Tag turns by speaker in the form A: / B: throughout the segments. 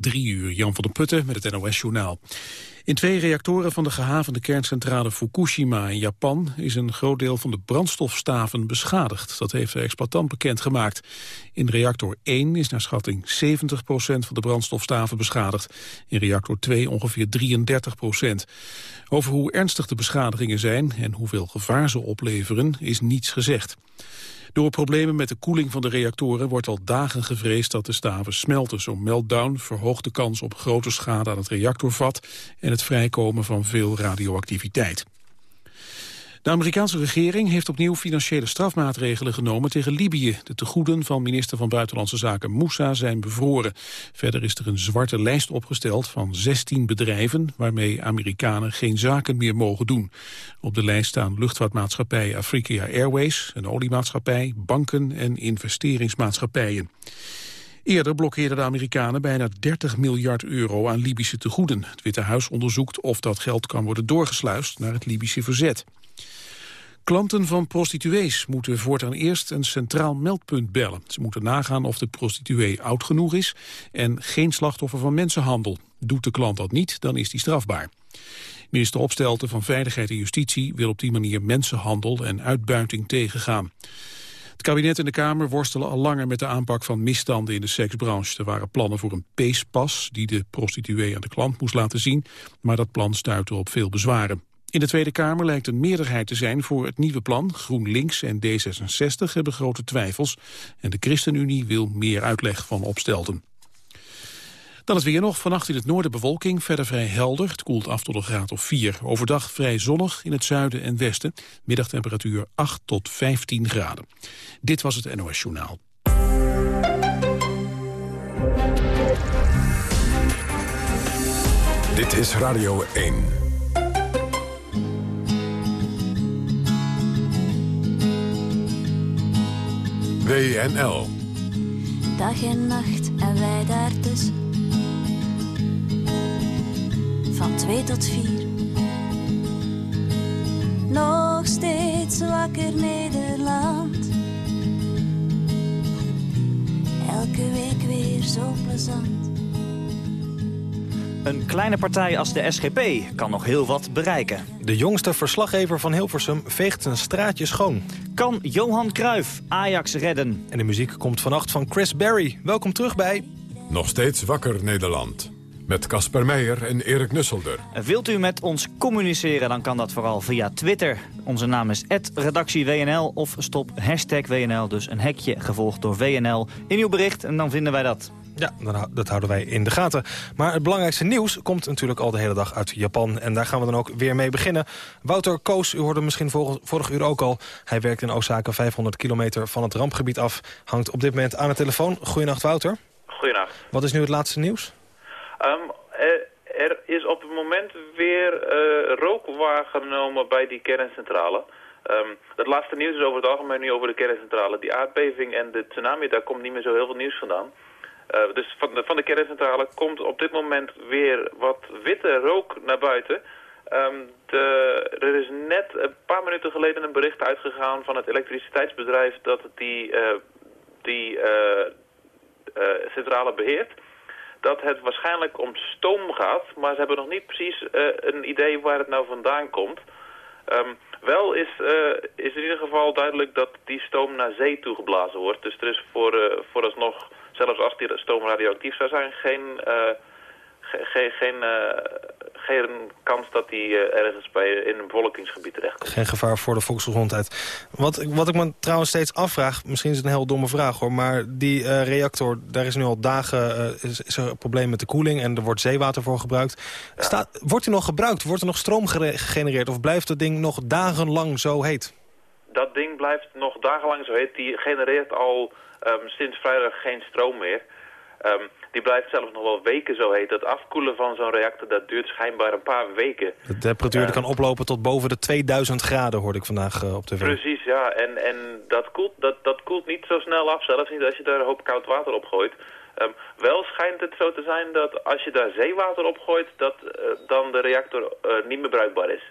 A: Drie uur, Jan van der Putten met het NOS-journaal. In twee reactoren van de gehavende kerncentrale Fukushima in Japan... is een groot deel van de brandstofstaven beschadigd. Dat heeft de exploitant bekendgemaakt. In reactor 1 is naar schatting 70% van de brandstofstaven beschadigd. In reactor 2 ongeveer 33% Over hoe ernstig de beschadigingen zijn en hoeveel gevaar ze opleveren... is niets gezegd. Door problemen met de koeling van de reactoren wordt al dagen gevreesd dat de staven smelten. Zo'n meltdown verhoogt de kans op grote schade aan het reactorvat en het vrijkomen van veel radioactiviteit. De Amerikaanse regering heeft opnieuw financiële strafmaatregelen genomen tegen Libië. De tegoeden van minister van Buitenlandse Zaken Moussa zijn bevroren. Verder is er een zwarte lijst opgesteld van 16 bedrijven... waarmee Amerikanen geen zaken meer mogen doen. Op de lijst staan luchtvaartmaatschappij Afrika Airways... een oliemaatschappij, banken en investeringsmaatschappijen. Eerder blokkeerden de Amerikanen bijna 30 miljard euro aan Libische tegoeden. Het Witte Huis onderzoekt of dat geld kan worden doorgesluist naar het Libische verzet. Klanten van prostituees moeten voortaan eerst een centraal meldpunt bellen. Ze moeten nagaan of de prostituee oud genoeg is en geen slachtoffer van mensenhandel. Doet de klant dat niet, dan is die strafbaar. Minister Opstelten van Veiligheid en Justitie wil op die manier mensenhandel en uitbuiting tegengaan. Het kabinet en de Kamer worstelen al langer met de aanpak van misstanden in de seksbranche. Er waren plannen voor een peespas die de prostituee aan de klant moest laten zien, maar dat plan stuitte op veel bezwaren. In de Tweede Kamer lijkt een meerderheid te zijn voor het nieuwe plan. GroenLinks en D66 hebben grote twijfels. En de ChristenUnie wil meer uitleg van opstelten. Dan het weer nog. Vannacht in het noorden bewolking. Verder vrij helder. Het koelt af tot een graad of 4. Overdag vrij zonnig in het zuiden en westen. Middagtemperatuur 8 tot 15 graden. Dit was het NOS Journaal.
B: Dit is Radio 1. WNL.
C: Dag en nacht en wij daartussen. Van twee tot vier. Nog steeds wakker Nederland. Elke week weer zo plezant.
D: Een kleine partij als de SGP kan nog heel wat bereiken.
E: De jongste verslaggever van Hilversum veegt zijn straatje schoon.
D: Kan Johan Cruijff Ajax redden?
E: En de muziek komt vannacht van Chris Berry. Welkom terug bij...
B: Nog steeds wakker Nederland. Met Casper Meijer en Erik Nusselder.
D: Wilt u met ons communiceren, dan kan dat vooral via Twitter. Onze naam is redactieWNL of stop hashtag WNL. Dus een hekje gevolgd door WNL in uw bericht en dan vinden wij dat.
E: Ja, dat houden wij in de gaten. Maar het belangrijkste nieuws komt natuurlijk al de hele dag uit Japan. En daar gaan we dan ook weer mee beginnen. Wouter Koos, u hoorde misschien vorig uur ook al. Hij werkt in Osaka 500 kilometer van het rampgebied af. Hangt op dit moment aan de telefoon. Goedenacht Wouter.
F: Goedenacht.
E: Wat is nu het laatste nieuws?
F: Um, er is op het moment weer uh, rook waargenomen bij die kerncentrale. Um, het laatste nieuws is over het algemeen nu over de kerncentrale. Die aardbeving en de tsunami, daar komt niet meer zo heel veel nieuws vandaan. Uh, dus van de, van de kerncentrale komt op dit moment weer wat witte rook naar buiten. Um, de, er is net een paar minuten geleden een bericht uitgegaan van het elektriciteitsbedrijf dat die, uh, die uh, centrale beheert. Dat het waarschijnlijk om stoom gaat, maar ze hebben nog niet precies een idee waar het nou vandaan komt. Um, wel is, is in ieder geval duidelijk dat die stoom naar zee toegeblazen wordt. Dus er is voor, vooralsnog zelfs als die stoom radioactief zou zijn, geen, uh, geen, geen, uh, geen kans dat die uh, ergens bij, in een bevolkingsgebied terechtkomt.
E: Geen gevaar voor de volksgezondheid. Wat, wat ik me trouwens steeds afvraag, misschien is het een heel domme vraag hoor... maar die reactor, daar is nu al dagen is, is, er een probleem met de koeling... en er wordt zeewater voor gebruikt. Staat, wordt die nog gebruikt? Wordt er nog stroom gegenereerd? Of blijft dat ding nog dagenlang zo heet?
F: Dat ding blijft nog dagenlang zo heet. Die genereert al um, sinds vrijdag geen stroom meer. Um, die blijft zelfs nog wel weken zo heet. Dat afkoelen van zo'n reactor, dat duurt schijnbaar een paar weken.
E: De temperatuur uh, kan oplopen tot boven de 2000 graden, hoorde ik vandaag uh, op tv.
F: Precies, ja. En, en dat, koelt, dat, dat koelt niet zo snel af, zelfs niet als je daar een hoop koud water op gooit. Um, wel schijnt het zo te zijn dat als je daar zeewater op gooit, dat uh, dan de reactor niet meer bruikbaar is.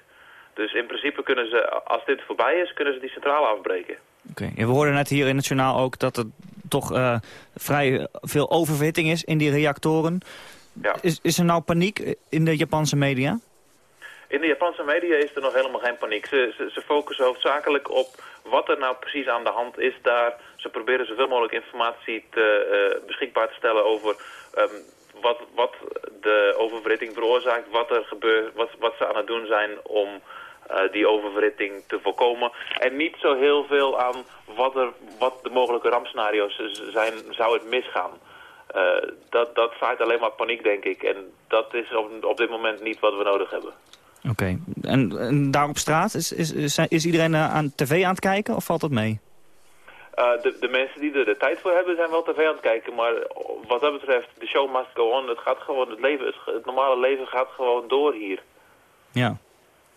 F: Dus in principe kunnen ze, als dit voorbij is, kunnen ze die centrale afbreken.
D: Oké, we hoorden net hier in het journaal ook dat er toch uh, vrij veel oververhitting is in die reactoren.
F: Ja.
D: Is, is er nou paniek in de Japanse media?
F: In de Japanse media is er nog helemaal geen paniek. Ze, ze, ze focussen hoofdzakelijk op wat er nou precies aan de hand is daar. Ze proberen zoveel mogelijk informatie te, uh, beschikbaar te stellen over um, wat, wat de oververhitting veroorzaakt, wat er gebeurt, wat, wat ze aan het doen zijn om uh, die oververhitting te voorkomen. En niet zo heel veel aan wat, er, wat de mogelijke rampscenario's zijn, zou het misgaan. Uh, dat, dat zaait alleen maar paniek, denk ik. En dat is op, op dit moment niet wat we nodig hebben.
D: Oké. Okay. En, en, daar op straat, is, is, is, is iedereen aan tv aan het kijken of valt dat mee?
F: Uh, de, de, mensen die er de tijd voor hebben zijn wel tv aan het kijken. Maar wat dat betreft, de show must go on. Het, gaat gewoon, het, leven, het, het normale leven gaat gewoon door hier.
D: Ja.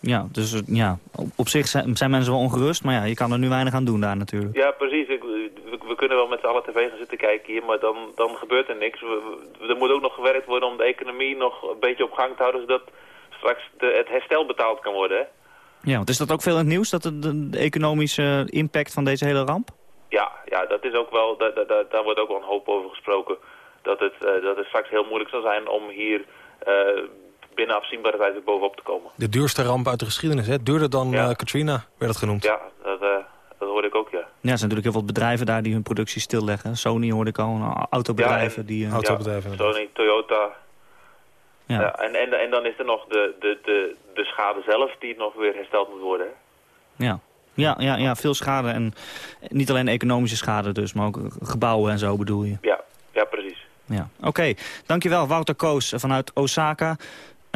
D: Ja, dus ja, op zich zijn, zijn, mensen wel ongerust, maar ja, je kan er nu weinig aan doen daar natuurlijk.
F: Ja, precies. Ik, we, we, kunnen wel met z'n allen tv gaan zitten kijken hier, maar dan, dan gebeurt er niks. We, er moet ook nog gewerkt worden om de economie nog een beetje op gang te houden, zodat straks de, het herstel betaald kan worden. Hè?
D: Ja, want is dat ook veel in het nieuws, dat de, de, de economische impact van deze hele ramp?
F: Ja, ja dat is ook wel, daar, wordt ook wel een hoop over gesproken. Dat het, uh, dat het straks heel moeilijk zal zijn om hier uh, binnen afzienbare tijd weer bovenop te komen.
E: De duurste ramp uit de geschiedenis, hè? Duurder dan ja. uh, Katrina, werd het genoemd.
F: Ja, dat, dat hoorde ik ook, ja.
D: Ja, er zijn natuurlijk heel veel bedrijven daar die hun productie stilleggen. Sony hoorde ik al, autobedrijven.
F: Ja, en,
D: die,
E: autobedrijven
F: ja, Sony, Toyota. Ja. ja en, en, en dan is er nog de, de, de, de schade zelf die nog weer hersteld moet worden. Hè?
D: Ja. Ja, ja, ja, veel schade. En niet alleen economische schade dus, maar ook gebouwen en zo bedoel je.
F: Ja, ja precies.
D: Ja. Oké, okay. dankjewel Wouter Koos vanuit Osaka.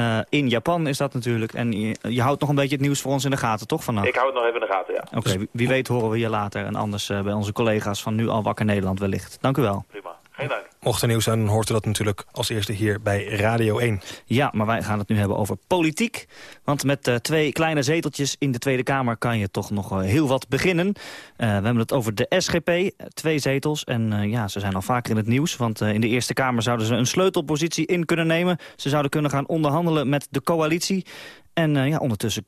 D: Uh, in Japan is dat natuurlijk. En je, je, houdt nog een beetje het nieuws voor ons in de gaten, toch? Vanaf?
F: Ik hou het nog even in de gaten, ja.
D: Oké, okay, wie weet horen we je later. En anders uh, bij onze collega's van Nu Al Wakker Nederland wellicht. Dank u wel.
F: Prima, geen dank.
E: Mocht er nieuws zijn, dan hoort u dat natuurlijk als eerste hier bij Radio 1.
D: Ja, maar wij gaan het nu hebben over politiek. Want met uh, twee kleine zeteltjes in de Tweede Kamer kan je toch nog uh, heel wat beginnen. Uh, we hebben het over de SGP, twee zetels. En ja, ze zijn al vaker in het nieuws. Want in de Eerste Kamer zouden ze een sleutelpositie in kunnen nemen. Ze zouden kunnen gaan onderhandelen met de coalitie. En ja, ondertussen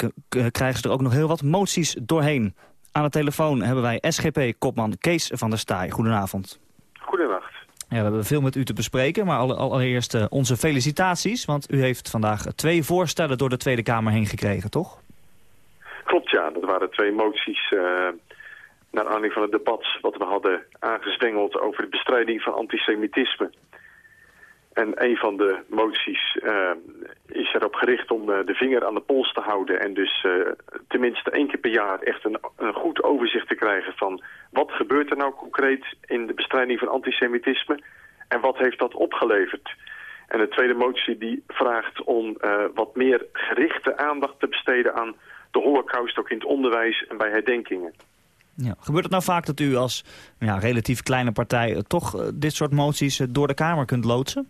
D: krijgen ze er ook nog heel wat moties doorheen. Aan de telefoon hebben wij SGP-kopman Kees van der Staaij. Goedenavond.
G: Goedenacht.
D: Ja, we hebben veel met u te bespreken, maar allereerst uh, onze felicitaties. Want u heeft vandaag twee voorstellen door de Tweede Kamer heen gekregen, toch?
G: Klopt, ja. Dat waren twee moties uh, naar aanleiding van het debat... wat we hadden aangestengeld over de bestrijding van antisemitisme. En een van de moties uh, is erop gericht om de vinger aan de pols te houden... en dus tenminste één keer per jaar echt een, een goed overzicht te krijgen van... wat gebeurt er nou concreet in de bestrijding van antisemitisme... en wat heeft dat opgeleverd? En de tweede motie die vraagt om wat meer gerichte aandacht te besteden aan de holocaust... ook in het onderwijs en bij herdenkingen.
D: Ja. Gebeurt het nou vaak dat u als ja, relatief kleine partij... toch dit soort moties door de Kamer kunt loodsen?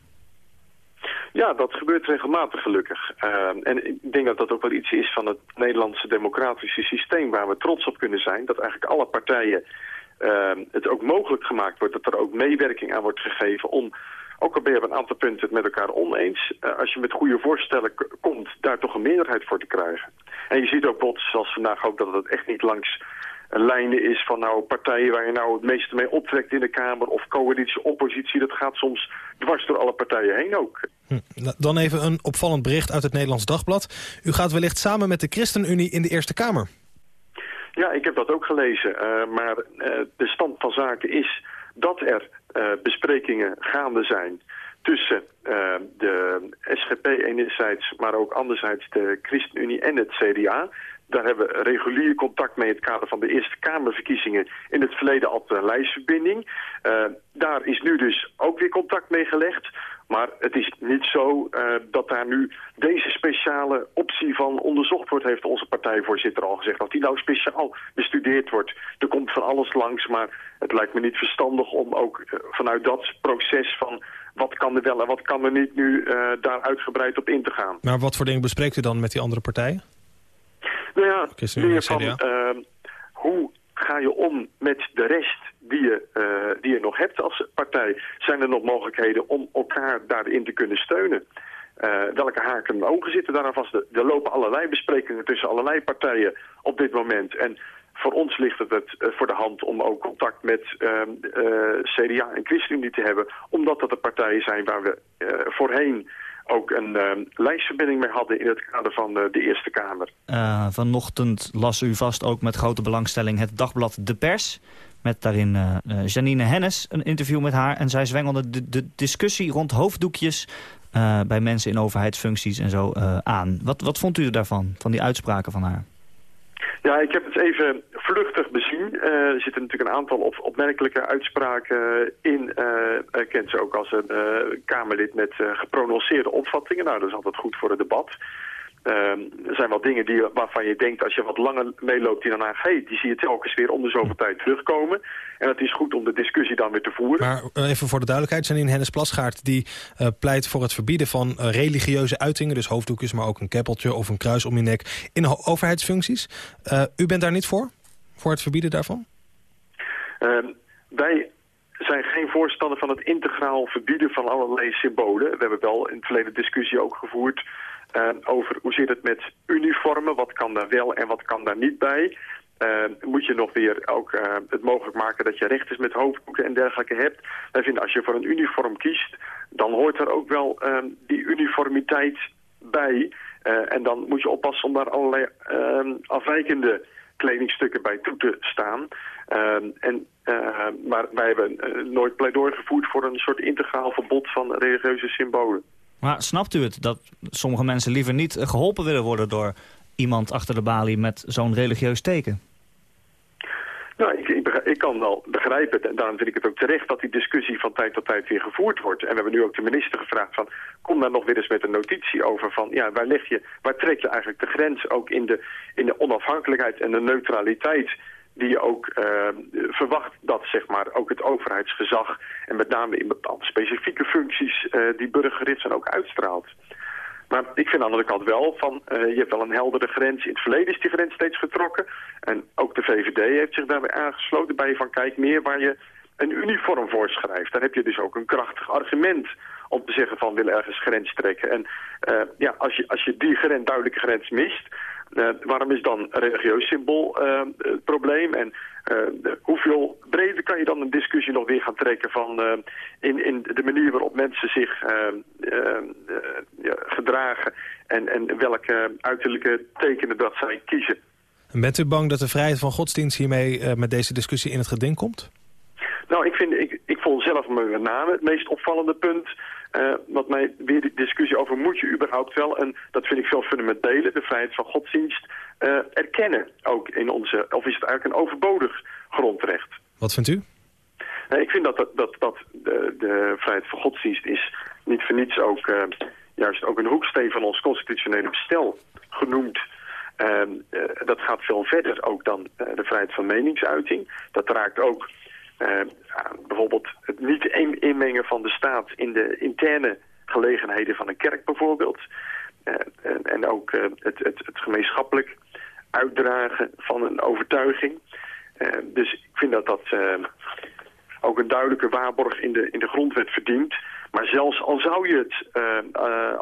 G: Ja, dat gebeurt regelmatig gelukkig. Uh, en ik denk dat dat ook wel iets is van het Nederlandse democratische systeem... waar we trots op kunnen zijn. Dat eigenlijk alle partijen uh, het ook mogelijk gemaakt wordt... dat er ook meewerking aan wordt gegeven om... Ook al ben je op een aantal punten het met elkaar oneens... Uh, als je met goede voorstellen komt, daar toch een meerderheid voor te krijgen. En je ziet ook bijvoorbeeld, zoals vandaag ook, dat het echt niet langs lijnen is van nou partijen waar je nou het meeste mee optrekt in de Kamer of coalitie, oppositie. Dat gaat soms dwars door alle partijen heen ook.
E: Hm. Dan even een opvallend bericht uit het Nederlands Dagblad. U gaat wellicht samen met de ChristenUnie in de Eerste Kamer.
G: Ja, ik heb dat ook gelezen. Uh, maar uh, de stand van zaken is dat er uh, besprekingen gaande zijn tussen de SGP enerzijds, maar ook anderzijds de ChristenUnie en het CDA. Daar hebben we regulier contact mee in het kader van de Eerste Kamerverkiezingen. In het verleden altijd een lijstverbinding. Uh, daar is nu dus ook weer contact mee gelegd. Maar het is niet zo uh, dat daar nu deze speciale optie van onderzocht wordt, heeft onze partijvoorzitter al gezegd. Dat die nou speciaal bestudeerd wordt. Er komt van alles langs, maar het lijkt me niet verstandig om ook uh, vanuit dat proces van wat kan er wel en wat kan er niet nu daar uitgebreid op in te gaan.
E: Maar wat voor dingen bespreekt u dan met die andere partijen?
G: Nou ja, meer van uh, hoe ga je om met de rest die je, uh, die je nog hebt als partij? Zijn er nog mogelijkheden om elkaar daarin te kunnen steunen? Uh, welke haken en ogen zitten daaraan vast? Er lopen allerlei besprekingen tussen allerlei partijen op dit moment. En voor ons ligt het, het uh, voor de hand om ook contact met CDA en ChristenUnie te hebben. Omdat dat de partijen zijn waar we voorheen ook een uh, lijstverbinding mee hadden in het kader van uh, de Eerste Kamer.
D: Uh, vanochtend las u vast ook met grote belangstelling het dagblad De Pers. Met daarin Janine Hennis, een interview met haar. En zij zwengelde de, de discussie rond hoofddoekjes bij mensen in overheidsfuncties en zo aan. Wat, wat vond u daarvan, van die uitspraken van haar?
G: Ja, ik heb het even vluchtig Uh, er zitten natuurlijk een aantal op, opmerkelijke uitspraken in. Uh, kent ze ook als een Kamerlid met geprononceerde opvattingen. Nou, dat is altijd goed voor het debat. Ehm, er zijn wel dingen die, waarvan je denkt als je wat langer meeloopt in Den Haag... Hey, die zie je telkens weer om de zoveel tijd terugkomen. En het is goed om de discussie dan weer te voeren.
E: Maar eh, even voor de duidelijkheid, zijn in Hennis Plasgaard... die uh, pleit voor het verbieden van uh, religieuze uitingen... dus hoofddoekjes, maar ook een keppeltje of een kruis om je nek... in overheidsfuncties. u bent daar niet voor? Voor het verbieden daarvan?
G: Ehm, wij zijn geen voorstander van het integraal verbieden van allerlei symbolen. We hebben wel in het verleden discussie ook gevoerd uh, over hoe zit het met uniformen, wat kan daar wel en wat kan daar niet bij. Uh, moet je nog weer ook het mogelijk maken dat je rechters met hoofdboeken en dergelijke hebt. Wij vinden als je voor een uniform kiest, dan hoort er ook wel die uniformiteit bij. en dan moet je oppassen om daar allerlei ehm, afwijkende kledingstukken bij toe te staan. Ehm, en, maar wij hebben nooit pleidooi gevoerd voor een soort integraal verbod van religieuze symbolen.
D: Maar snapt u het dat sommige mensen liever niet geholpen willen worden door iemand achter de balie met zo'n religieus teken?
G: Nou, ik, ik, ik, kan wel begrijpen en daarom vind ik het ook terecht dat die discussie van tijd tot tijd weer gevoerd wordt. En we hebben nu ook de minister gevraagd van, kom daar nog weer eens met een notitie over van, ja, waar leg je, waar trek je eigenlijk de grens ook in de, in de onafhankelijkheid en de neutraliteit die je ook uh, verwacht dat zeg maar, ook het overheidsgezag... en met name in bepaalde specifieke functies uh, die burgerrit zijn ook uitstraalt. Maar ik vind aan de andere kant wel van, uh, je hebt wel een heldere grens. In het verleden is die grens steeds getrokken. En ook de VVD heeft zich daarbij aangesloten bij van kijk meer waar je een uniform voorschrijft. Dan heb je dus ook een krachtig argument om te zeggen van willen ergens grens trekken. En uh, ja, als je, als je die grens, duidelijke grens mist, uh, waarom is dan religieus symbool uh, het probleem? En uh, hoeveel breder kan je dan een discussie nog weer gaan trekken van in, in de manier waarop mensen zich ja, gedragen en, en welke uiterlijke tekenen dat zij kiezen?
E: En bent u bang dat de vrijheid van godsdienst hiermee met deze discussie in het geding komt?
G: Nou, ik, vind, ik, ik vond zelf met name het meest opvallende punt uh, wat mij weer die discussie over moet je überhaupt wel, en dat vind ik veel fundamenteler, de vrijheid van godsdienst, uh, erkennen ook in onze, of is het eigenlijk een overbodig grondrecht?
E: Wat vindt u?
G: Uh, ik vind dat, dat, dat, dat de, de, vrijheid van godsdienst is niet voor niets ook juist ook een hoeksteen van ons constitutionele bestel genoemd. Ehm, dat gaat veel verder ook dan de vrijheid van meningsuiting. Dat raakt ook uh, bijvoorbeeld het niet inmengen van de staat in de interne gelegenheden van een kerk bijvoorbeeld. Uh, en, ook uh, het, het, het, gemeenschappelijk uitdragen van een overtuiging. dus ik vind dat dat ook een duidelijke waarborg in de, in de grondwet verdient. Maar zelfs al zou je het,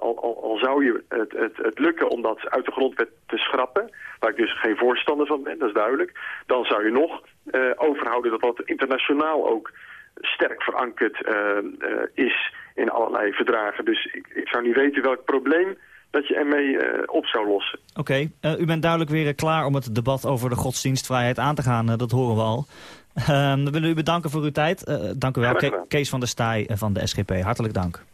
G: al, al, al, zou je het, het, het lukken om dat uit de grondwet te schrappen waar ik dus geen voorstander van ben, dat is duidelijk, dan zou je nog uh, overhouden dat dat internationaal ook sterk verankerd is in allerlei verdragen. Dus ik, ik, zou niet weten welk probleem dat je ermee op zou lossen.
D: Oké, u bent duidelijk weer klaar om het debat over de godsdienstvrijheid aan te gaan, dat horen we al. Ehm, we willen u bedanken voor uw tijd. dank u wel, Ke Kees van der Staaij van de SGP. Hartelijk dank.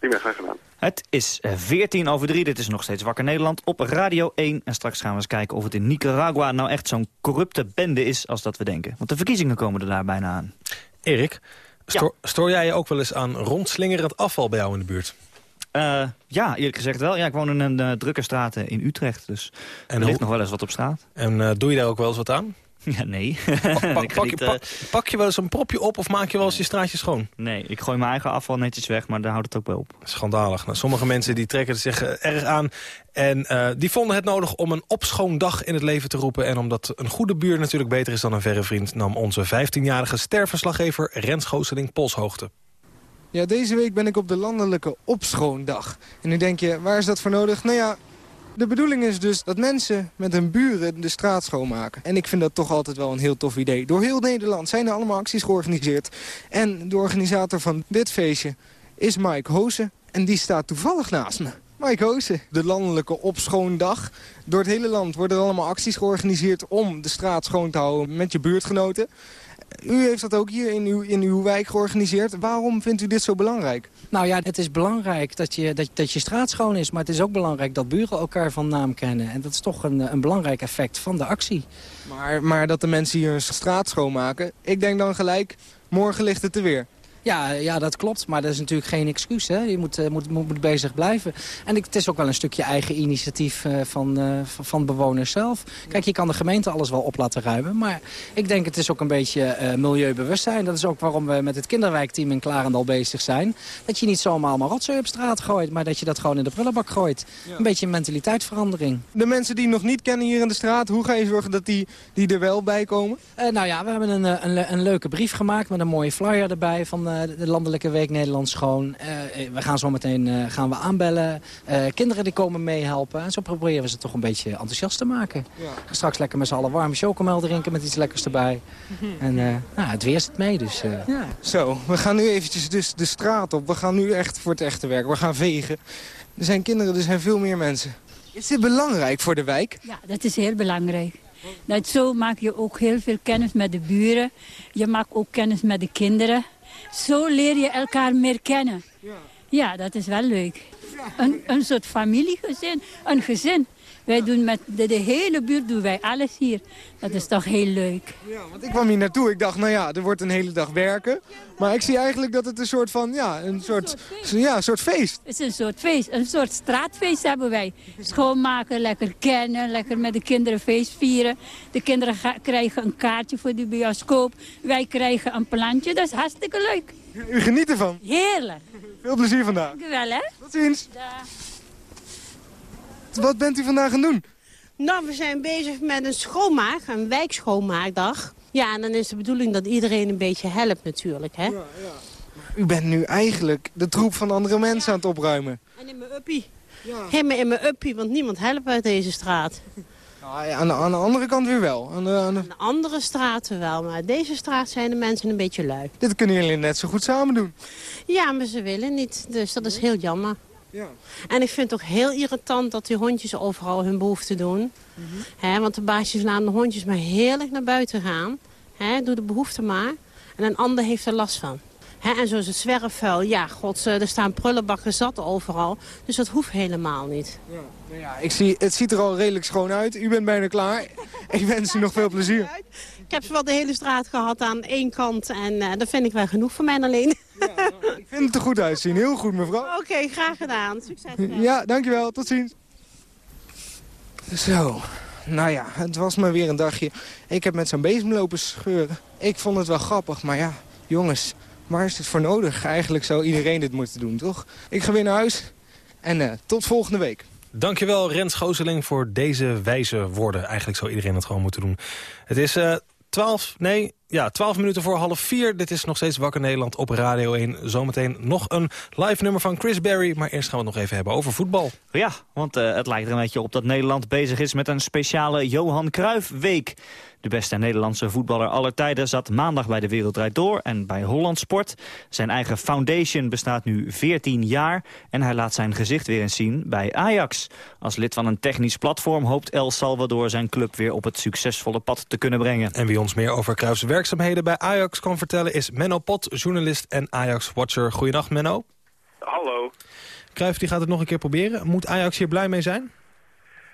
G: Ik ben graag gedaan.
D: Het is 14 over 3, dit is nog steeds Wakker Nederland op Radio 1. En straks gaan we eens kijken of het in Nicaragua nou echt zo'n corrupte bende is als dat we denken. Want de verkiezingen komen er daar bijna aan.
E: Erik, stoor, ja. stoor jij je ook wel eens aan rondslingerend afval bij jou in de buurt?
D: Uh, ja, eerlijk gezegd wel. Ja, ik woon in een uh, drukke straat in Utrecht, dus en er ligt nog wel eens wat op straat.
E: En uh, doe je daar ook wel eens wat aan?
D: Ja, nee.
E: Pak, pak, pak, niet, uh... pak, je wel eens een propje op of maak je wel eens je straatje schoon?
D: Nee, ik gooi mijn eigen afval netjes weg, maar daar houdt het ook bij op.
E: Schandalig. Nou, sommige mensen die trekken zich erg aan. En uh, die vonden het nodig om een opschoondag in het leven te roepen. En omdat een goede buur natuurlijk beter is dan een verre vriend... nam onze 15-jarige sterverslaggever Rens Gooseling polshoogte.
H: Ja, deze week ben ik op de landelijke opschoondag. En nu denk je, waar is dat voor nodig? Nou ja, de bedoeling is dus dat mensen met hun buren de straat schoonmaken. En ik vind dat toch altijd wel een heel tof idee. Door heel Nederland zijn er allemaal acties georganiseerd. En de organisator van dit feestje is Mike Hoose. En die staat toevallig naast me. Mike Hoosen, de landelijke opschoondag. Door het hele land worden er allemaal acties georganiseerd om de straat schoon te houden met je buurtgenoten. U heeft dat ook hier in uw, in uw wijk georganiseerd. Waarom vindt u dit zo belangrijk?
I: Nou ja, het is belangrijk dat je, dat, dat je straat schoon is. Maar het is ook belangrijk dat buren elkaar van naam kennen. En dat is toch een, een belangrijk effect van de actie.
H: Maar, maar dat de mensen hier een straat schoonmaken... ik denk dan gelijk, morgen ligt het er weer.
I: Ja, ja, dat klopt. Maar dat is natuurlijk geen excuus. Hè? Je moet, uh, moet, moet, bezig blijven. En ik, het is ook wel een stukje eigen initiatief uh, van, uh, van bewoners zelf. Kijk, je kan de gemeente alles wel op laten ruimen. Maar ik denk het is ook een beetje milieubewustzijn. Dat is ook waarom we met het kinderwijkteam in Klarendal bezig zijn. Dat je niet zomaar allemaal rotzooi op straat gooit. Maar dat je dat gewoon in de prullenbak gooit. Ja. Een beetje een mentaliteitsverandering.
H: De mensen die nog niet kennen hier in de straat. Hoe ga je zorgen dat die, die er wel bij komen?
I: nou ja, we hebben een, een, een leuke brief gemaakt met een mooie flyer erbij van de Landelijke Week Nederland Schoon. Uh, we gaan zo meteen uh, gaan we aanbellen. Uh, kinderen die komen meehelpen. En zo proberen we ze toch een beetje enthousiast te maken. Ja. Straks lekker met z'n allen warme chocomel drinken met iets lekkers erbij. En nou, het weer zit mee, dus... Ja.
H: Zo, we gaan nu eventjes dus de straat op. We gaan nu echt voor het echte werk. We gaan vegen. Er zijn kinderen, er zijn veel meer mensen. Is dit belangrijk voor de wijk?
J: Ja, dat is heel belangrijk. Dat zo maak je ook heel veel kennis met de buren. Je maakt ook kennis met de kinderen. Zo leer je elkaar meer kennen. Ja, dat is wel leuk. Een, een soort familiegezin, een gezin. Wij doen met de, de, hele buurt doen wij alles hier. Dat is toch heel leuk.
H: Ja, want ik kwam hier naartoe. Ik dacht, nou ja, er wordt een hele dag werken. Maar ik zie eigenlijk dat het een soort van, ja, een soort, ja, een soort feest.
J: Het is een soort feest. Een soort straatfeest hebben wij. Schoonmaken, lekker kennen, lekker met de kinderen feest vieren. De kinderen krijgen een kaartje voor de bioscoop. Wij krijgen een plantje. Dat is hartstikke leuk.
H: U geniet ervan?
J: Heerlijk.
H: Veel plezier vandaag.
J: Dank u wel, hè.
H: Tot ziens.
J: Dag.
H: Wat bent u vandaag gaan doen?
K: Nou, we zijn bezig met een schoonmaak, een wijkschoonmaakdag. Ja, en dan is de bedoeling dat iedereen een beetje helpt natuurlijk, hè. Ja, ja.
H: U bent nu eigenlijk de troep van andere mensen ja. aan het opruimen.
K: En in mijn uppie. Ja. Helemaal in mijn uppie, want niemand helpt uit deze straat.
H: Nou, ja, aan, de, aan, de, andere kant weer wel. Aan de,
K: aan de... andere straten wel, maar deze straat zijn de mensen een beetje lui.
H: Dit kunnen jullie net zo goed samen doen.
K: Ja, maar ze willen niet, dus dat is heel jammer. Ja. En ik vind het ook heel irritant dat die hondjes overal hun behoefte doen. Mm want de baasjes laten de hondjes maar heerlijk naar buiten gaan. He, doe de behoefte maar. En een ander heeft er last van. en zo is het zwerfvuil. Ja, god, er staan prullenbakken zat overal. Dus dat hoeft helemaal niet.
H: Ja. Nou ja, ik zie, het ziet er al redelijk schoon uit. U bent bijna klaar. Ik wens u nog veel plezier.
K: Ik heb ze wel de hele straat gehad aan één kant. En uh, dat vind ik wel genoeg voor mij alleen. Ja,
H: nou, ik vind het er goed uitzien. Heel goed, mevrouw.
K: Oké, graag gedaan. Succes.
H: Ja, dankjewel. Tot ziens. Zo. Nou ja, het was maar weer een dagje. Ik heb met zo'n bezem lopen scheuren. Ik vond het wel grappig, maar ja, jongens, waar is het voor nodig? Eigenlijk zou iedereen dit moeten doen, toch? Ik ga weer naar huis en uh, tot volgende week.
E: Dankjewel Rens Gooseling voor deze wijze woorden. Eigenlijk zou iedereen het gewoon moeten doen. Het is uh, 12, nee, ja, 12 minuten voor half 4. Dit is nog steeds Wakker Nederland op Radio 1. Zometeen nog een live nummer van Chris Berry. Maar eerst gaan we het nog even hebben over voetbal.
D: Ja, want uh, het lijkt er een beetje op dat Nederland bezig is met een speciale Johan Cruijff Week. De beste Nederlandse voetballer aller tijden zat maandag bij de Wereldrijd Door en bij Holland Sport. Zijn eigen foundation bestaat nu 14 jaar en hij laat zijn gezicht weer eens zien bij Ajax. Als lid van een technisch platform hoopt El Salvador zijn club weer op het succesvolle pad te kunnen brengen.
E: En wie ons meer over Cruijffs werkzaamheden bij Ajax kan vertellen is Menno Pot, journalist en Ajax-watcher. Goedenacht Menno.
L: Hallo.
E: Cruijff die gaat het nog een keer proberen. Moet Ajax hier blij mee zijn?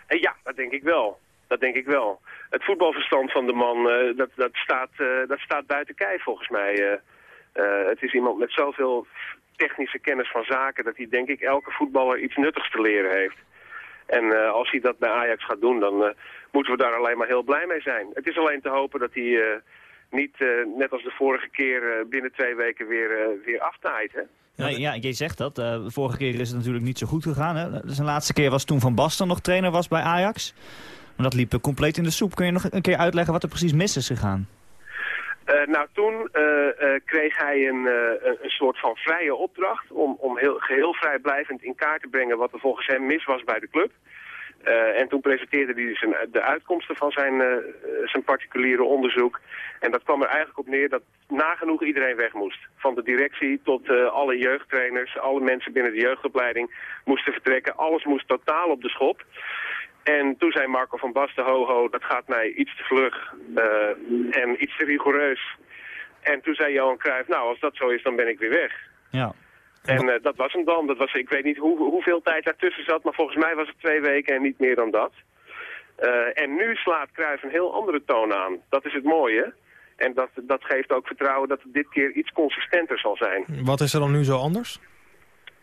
L: Ja, dat denk ik wel. Dat denk ik wel het voetbalverstand van de man, uh, dat, dat, staat, uh, dat staat buiten kijf volgens mij. Uh, het is iemand met zoveel technische kennis van zaken dat hij denk ik elke voetballer iets nuttigs te leren heeft. En als hij dat bij Ajax gaat doen, dan moeten we daar alleen maar heel blij mee zijn. Het is alleen te hopen dat hij niet, net als de vorige keer, binnen twee weken weer, weer aftaait. Hè?
D: Ja, je zegt dat. vorige keer is het natuurlijk niet zo goed gegaan. Hè? Zijn laatste keer was toen Van Basten nog trainer was bij Ajax. Maar dat liep compleet in de soep. Kun je nog een keer uitleggen wat er precies mis is gegaan?
L: Uh, nou, toen uh, uh, kreeg hij een, een soort van vrije opdracht om, om heel, geheel vrijblijvend in kaart te brengen wat er volgens hem mis was bij de club. En toen presenteerde hij zijn, de uitkomsten van zijn, zijn particuliere onderzoek. En dat kwam er eigenlijk op neer dat nagenoeg iedereen weg moest. Van de directie tot alle jeugdtrainers, alle mensen binnen de jeugdopleiding moesten vertrekken. Alles moest totaal op de schop. En toen zei Marco van Basten, ho ho, dat gaat mij iets te vlug en iets te rigoureus. En toen zei Johan Cruijff, nou als dat zo is, dan ben ik weer weg.
D: Ja.
L: En uh, dat was hem dan. Dat was, ik weet niet hoe, hoeveel tijd daartussen zat, maar volgens mij was het twee weken en niet meer dan dat. Uh, en nu slaat Cruijff een heel andere toon aan. Dat is het mooie. En dat, dat geeft ook vertrouwen dat het dit keer iets consistenter zal zijn.
E: Wat is er dan nu zo anders?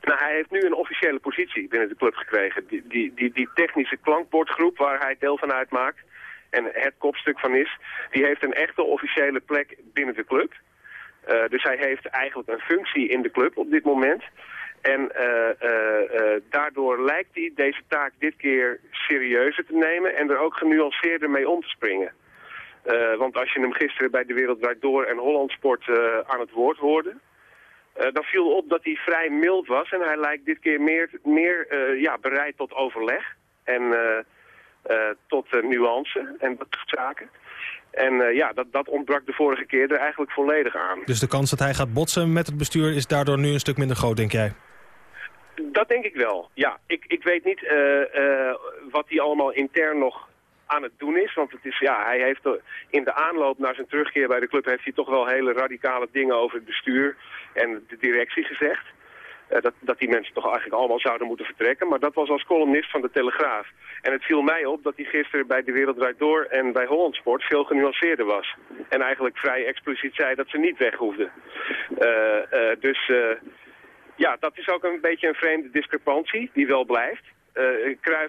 L: Nou, hij heeft nu een officiële positie binnen de club gekregen. Die, die, die, technische klankbordgroep waar hij deel van uitmaakt en het kopstuk van is, die heeft een echte officiële plek binnen de club. Uh, dus hij heeft eigenlijk een functie in de club op dit moment. En uh, uh, daardoor lijkt hij deze taak dit keer serieuzer te nemen en er ook genuanceerder mee om te springen. want als je hem gisteren bij De Wereld Draait Door en Hollandsport aan het woord hoorde, dan viel op dat hij vrij mild was en hij lijkt dit keer meer, meer ja, bereid tot overleg en tot nuance en dat soort zaken. En ja, dat, dat ontbrak de vorige keer er eigenlijk volledig aan.
E: Dus de kans dat hij gaat botsen met het bestuur is daardoor nu een stuk minder groot, denk jij?
L: Dat denk ik wel, ja. Ik, ik weet niet wat hij allemaal intern nog aan het doen is. Want het is, ja, hij heeft in de aanloop naar zijn terugkeer bij de club... heeft hij toch wel hele radicale dingen over het bestuur en de directie gezegd. Uh, dat, dat die mensen toch eigenlijk allemaal zouden moeten vertrekken. Maar dat was als columnist van de Telegraaf. En het viel mij op dat hij gisteren bij De Wereld Door en bij Hollandsport veel genuanceerder was. En eigenlijk vrij expliciet zei dat ze niet weg hoefden. Uh, uh, dus ja, dat is ook een beetje een vreemde discrepantie die wel blijft. Uh,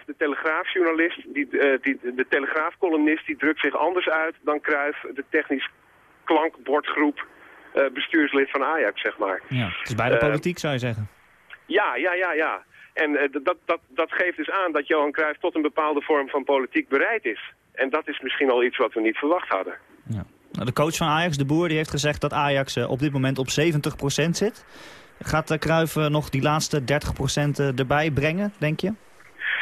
L: de Telegraafjournalist, die, uh, die, de Telegraafcolumnist, die drukt zich anders uit dan Kruif, de technisch klankbordgroep, uh, bestuurslid van Ajax, zeg maar.
D: Ja, het is bijna politiek, zou je zeggen.
L: Ja, ja, ja, ja. En dat, dat, dat geeft dus aan dat Johan Cruijff tot een bepaalde vorm van politiek bereid is. En dat is misschien al iets wat we niet verwacht hadden.
D: Ja. Nou, de coach van Ajax, de Boer, die heeft gezegd dat Ajax op dit moment op 70% zit. Gaat Cruijff nog die laatste 30% erbij brengen, denk je?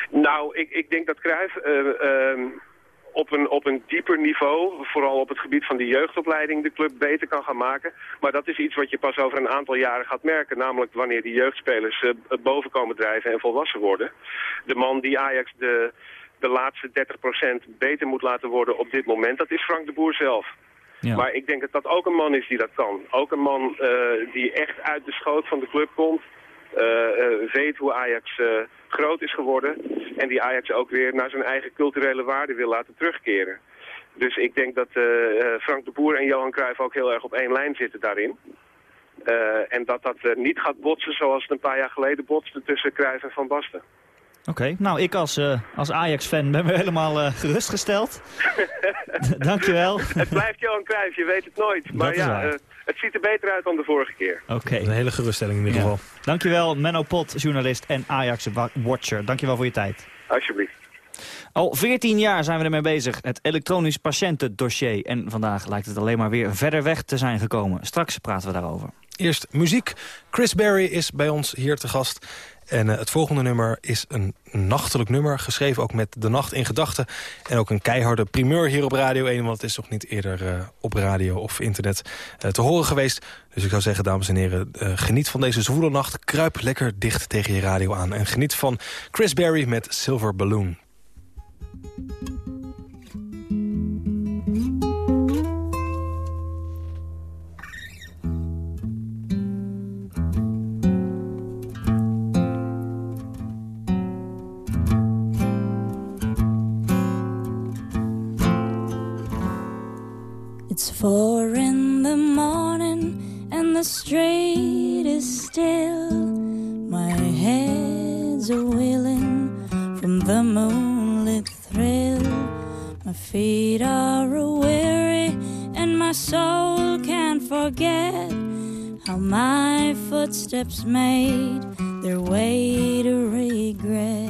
L: Nou, ik, ik denk dat Cruijff uh, uh, op, een, op een dieper niveau, vooral op het gebied van de jeugdopleiding, de club beter kan gaan maken. Maar dat is iets wat je pas over een aantal jaren gaat merken. Namelijk wanneer die jeugdspelers uh, boven komen drijven en volwassen worden. De man die Ajax de, de laatste 30% beter moet laten worden op dit moment, dat is Frank de Boer zelf. Ja. Maar ik denk dat dat ook een man is die dat kan. Ook een man uh, die echt uit de schoot van de club komt. Uh, uh, weet hoe Ajax groot is geworden. En die Ajax ook weer naar zijn eigen culturele waarde wil laten terugkeren. Dus ik denk dat Frank de Boer en Johan Cruijff ook heel erg op één lijn zitten daarin. en dat dat niet gaat botsen zoals het een paar jaar geleden botste tussen Cruijff en Van Basten.
D: Oké, okay. nou ik als, uh, als Ajax-fan ben weer helemaal uh, gerustgesteld. Dankjewel.
L: Het blijft Johan Cruijff, je weet het nooit. Maar ja, uh, het ziet er beter uit dan de vorige keer.
D: Oké. Okay.
E: Een hele geruststelling in ieder geval.
D: Ja. Dankjewel, Menno Pot, journalist en Ajax-watcher. Dankjewel voor je tijd.
L: Alsjeblieft.
D: Al 14 jaar zijn we ermee bezig, het elektronisch patiëntendossier. En vandaag lijkt het alleen maar weer verder weg te zijn gekomen. Straks praten we daarover.
E: Eerst muziek. Chris Berry is bij ons hier te gast. En uh, het volgende nummer is een nachtelijk nummer. Geschreven ook met de nacht in gedachten. En ook een keiharde primeur hier op Radio 1. Want het is nog niet eerder uh, op radio of internet uh, te horen geweest. Dus ik zou zeggen, dames en heren, geniet van deze zwoele nacht. Kruip lekker dicht tegen je radio aan. En geniet van Chris Berry met Silver Balloon.
C: Four in the morning and the street is still. My head's a wheeling from the moonlit thrill. My feet are a weary and my soul can't forget how my footsteps made their way to regret.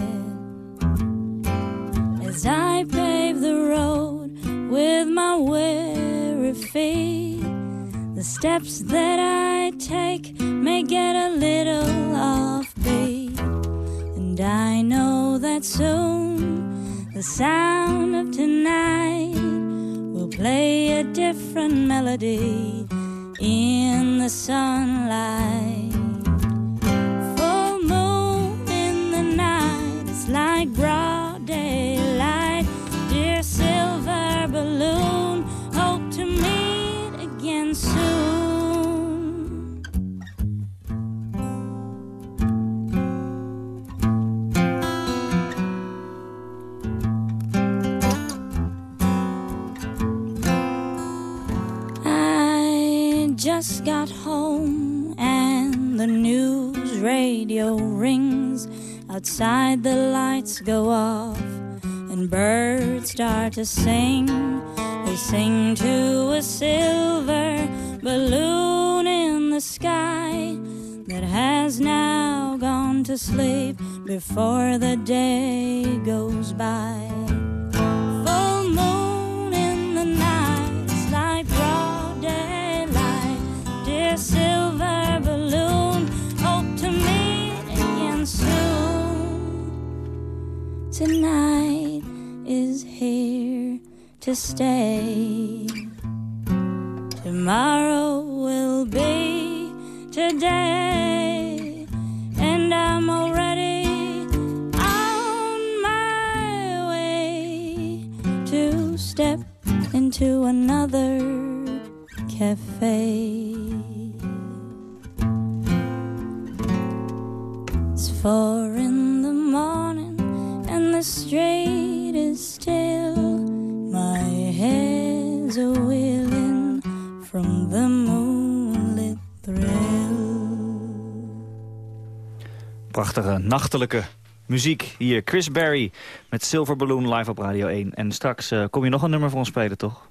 C: As I pave the road with my feet. The steps that I take may get a little offbeat. And I know that soon the sound of tonight will play a different melody in the sunlight. Full moon in the night, it's like broad got home and the news radio rings. Outside the lights go off and birds start to sing. They sing to a silver balloon in the sky that has now gone to sleep before the day goes by. Full moon in the night, Dear silver balloon, hope to meet again soon. Tonight is here to stay. Tomorrow will be today, and I'm already on my way to step into another cafe. Four in the morning, and the street is still. My head's a wheeling from the moonlit thrill.
D: Prachtige nachtelijke muziek. Hier Chris Berry met Silver Balloon live op Radio 1. En straks eh, kom je nog een nummer voor ons spelen, toch?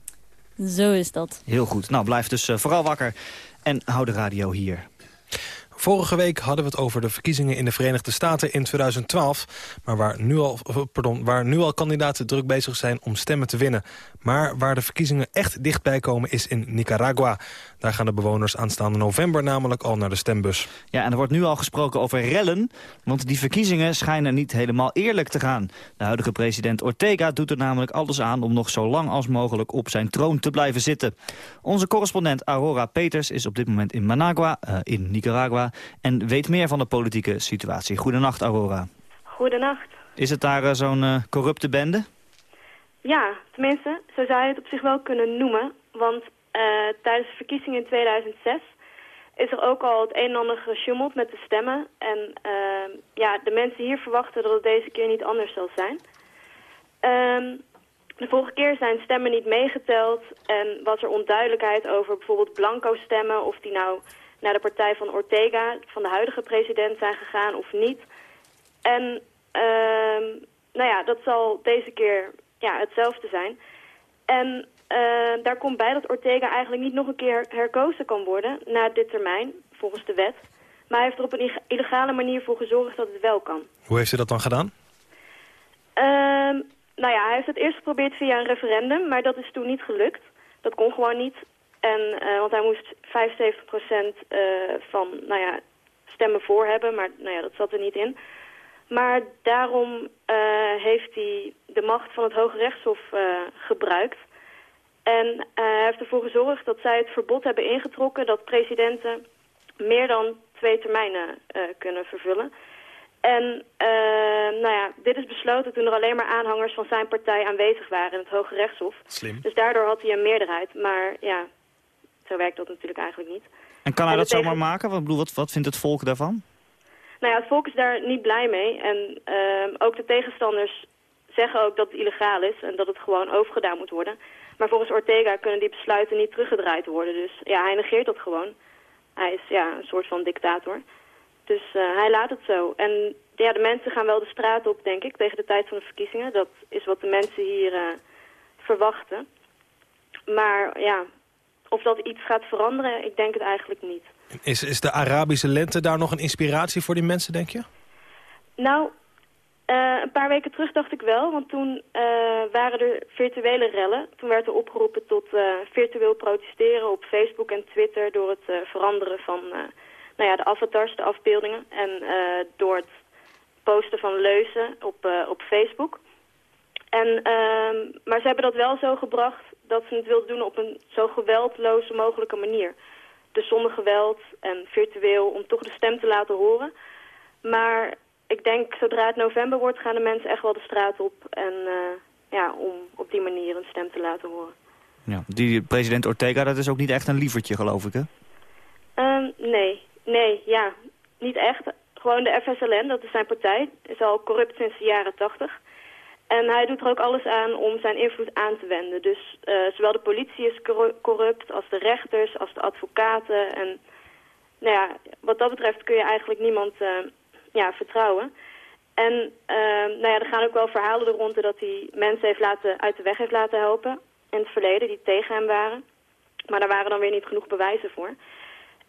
C: Zo is dat.
D: Heel goed. Nou, blijf dus eh, vooral wakker en hou de radio hier.
E: Vorige week hadden we het over de verkiezingen in de Verenigde Staten in 2012. Maar waar nu al, eh, pardon, waar nu al kandidaten druk bezig zijn om stemmen te winnen. Maar waar de verkiezingen echt dichtbij komen is in Nicaragua. Daar gaan de bewoners aanstaande november namelijk al naar de stembus.
D: Ja, en er wordt nu al gesproken over rellen, want die verkiezingen schijnen niet helemaal eerlijk te gaan. De huidige president Ortega doet er namelijk alles aan om nog zo lang als mogelijk op zijn troon te blijven zitten. Onze correspondent Aurora Peters is op dit moment in Managua, eh, in Nicaragua, en weet meer van de politieke situatie. Goedenacht Aurora.
M: Goedenacht.
D: Is het daar eh, zo'n eh, corrupte bende?
M: Ja, tenminste, zo zou je het op zich wel kunnen noemen. Want eh, tijdens de verkiezingen in 2006 is er ook al het een en ander gesjoemeld met de stemmen. En eh, ja, de mensen hier verwachten dat het deze keer niet anders zal zijn. Ehm, de vorige keer zijn stemmen niet meegeteld en was er onduidelijkheid over bijvoorbeeld blanco stemmen... of die nou naar de partij van Ortega, van de huidige president, zijn gegaan of niet. En ehm, nou ja, dat zal deze keer ja, hetzelfde zijn. En eh, daar komt bij dat Ortega eigenlijk niet nog een keer herkozen kan worden na dit termijn, volgens de wet. Maar hij heeft er op een illegale manier voor gezorgd dat het wel kan.
E: Hoe heeft u dat dan gedaan?
M: Ehm, nou ja, hij heeft het eerst geprobeerd via een referendum, maar dat is toen niet gelukt. Dat kon gewoon niet. En, eh, want hij moest 75% uh, van nou ja, stemmen voor hebben, maar nou ja, dat zat er niet in. Maar daarom uh, heeft hij de macht van het Hoge Rechtshof gebruikt. En hij heeft ervoor gezorgd dat zij het verbod hebben ingetrokken... dat presidenten meer dan twee termijnen kunnen vervullen. En nou ja, dit is besloten toen er alleen maar aanhangers van zijn partij aanwezig waren in het Hoge Rechtshof.
E: Slim.
M: Dus daardoor had hij een meerderheid. Maar ja, zo werkt dat natuurlijk eigenlijk niet.
D: En kan hij
M: En
D: dat zomaar maken? Wat, bedoel, wat, wat vindt het volk daarvan?
M: Nou ja, het volk is daar niet blij mee. En ehm, ook de tegenstanders zeggen ook dat het illegaal is en dat het gewoon overgedaan moet worden. Maar volgens Ortega kunnen die besluiten niet teruggedraaid worden. Dus ja, hij negeert dat gewoon. Hij is ja, een soort van dictator. Dus eh, hij laat het zo. En ja, de mensen gaan wel de straat op, denk ik, tegen de tijd van de verkiezingen. Dat is wat de mensen hier eh, verwachten. Maar ja, of dat iets gaat veranderen, ik denk het eigenlijk niet.
E: Is, is de Arabische lente daar nog een inspiratie voor die mensen, denk je?
M: Nou, eh, een paar weken terug dacht ik wel, want toen eh, waren er virtuele rellen. Toen werd er opgeroepen tot eh, virtueel protesteren op Facebook en Twitter... door het veranderen van nou ja, de avatars, de afbeeldingen... en door het posten van leuzen op, op Facebook. En, ehm, maar ze hebben dat wel zo gebracht dat ze het wilden doen op een zo geweldloze mogelijke manier. Dus zonder geweld en virtueel om toch de stem te laten horen. Maar ik denk zodra het november wordt gaan de mensen echt wel de straat op. En uh, ja, om op die manier een stem te laten horen.
D: Ja, die president Ortega, dat is ook niet echt een lievertje geloof ik hè?
M: Um, nee, nee, ja, niet echt. Gewoon de FSLN, dat is zijn partij, is al corrupt sinds de jaren tachtig. En hij doet er ook alles aan om zijn invloed aan te wenden. Dus uh, zowel de politie is corrupt als de rechters, als de advocaten. En nou ja, wat dat betreft kun je eigenlijk niemand uh, ja, vertrouwen. En uh, nou ja, er gaan ook wel verhalen er rond dat hij mensen heeft laten, uit de weg heeft laten helpen in het verleden die tegen hem waren. Maar daar waren dan weer niet genoeg bewijzen voor.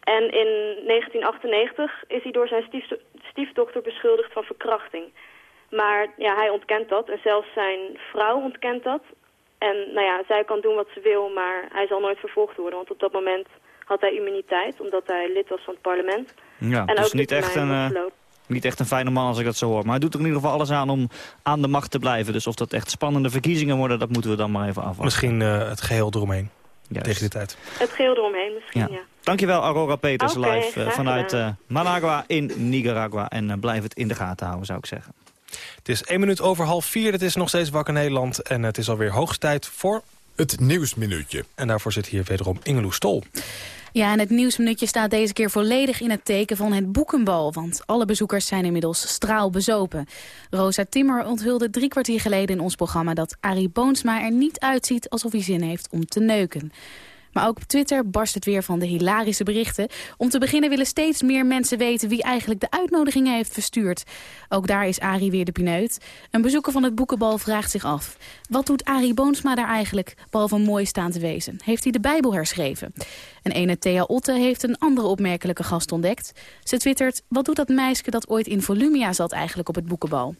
M: En in 1998 is hij door zijn stief, stiefdochter beschuldigd van verkrachting. Maar ja, hij ontkent dat en zelfs zijn vrouw ontkent dat. En nou ja, zij kan doen wat ze wil, maar hij zal nooit vervolgd worden. Want op dat moment had hij immuniteit, omdat hij lid was van het parlement.
D: Ja,
M: en
D: dus
M: ook
D: niet echt, een, uh, niet echt een fijne man als ik dat zo hoor. Maar hij doet er in ieder geval alles aan om aan de macht te blijven. Dus of dat echt spannende verkiezingen worden, dat moeten we dan maar even afwachten.
E: Misschien uh, het geheel eromheen. Juist. Tegen die tijd.
M: Het geheel eromheen misschien, ja. ja.
D: Dankjewel Aurora Peters
M: okay,
D: live uh, vanuit Managua in Nicaragua. En blijf het in de gaten houden, zou ik zeggen.
E: Het is één minuut over half vier. Het is nog steeds Wakker Nederland. En het is alweer hoogste tijd voor...
B: Het Nieuwsminuutje.
E: En daarvoor zit hier wederom Ingeloes Stol.
N: Ja, en het nieuwsminuutje staat deze keer volledig in het teken van het boekenbal. Want alle bezoekers zijn inmiddels straalbezopen. Rosa Timmer onthulde drie kwartier geleden in ons programma... dat Arie Boonsma er niet uitziet alsof hij zin heeft om te neuken. Maar ook op Twitter barst het weer van de hilarische berichten. Om te beginnen willen steeds meer mensen weten wie eigenlijk de uitnodigingen heeft verstuurd. Ook daar is Arie weer de pineut. Een bezoeker van het boekenbal vraagt zich af. Wat doet Arie Boonsma daar eigenlijk, behalve mooi staan te wezen? Heeft hij de Bijbel herschreven? En ene Thea Otte heeft een andere opmerkelijke gast ontdekt. Ze twittert, wat doet dat meisje dat ooit in Volumia zat eigenlijk op het boekenbal?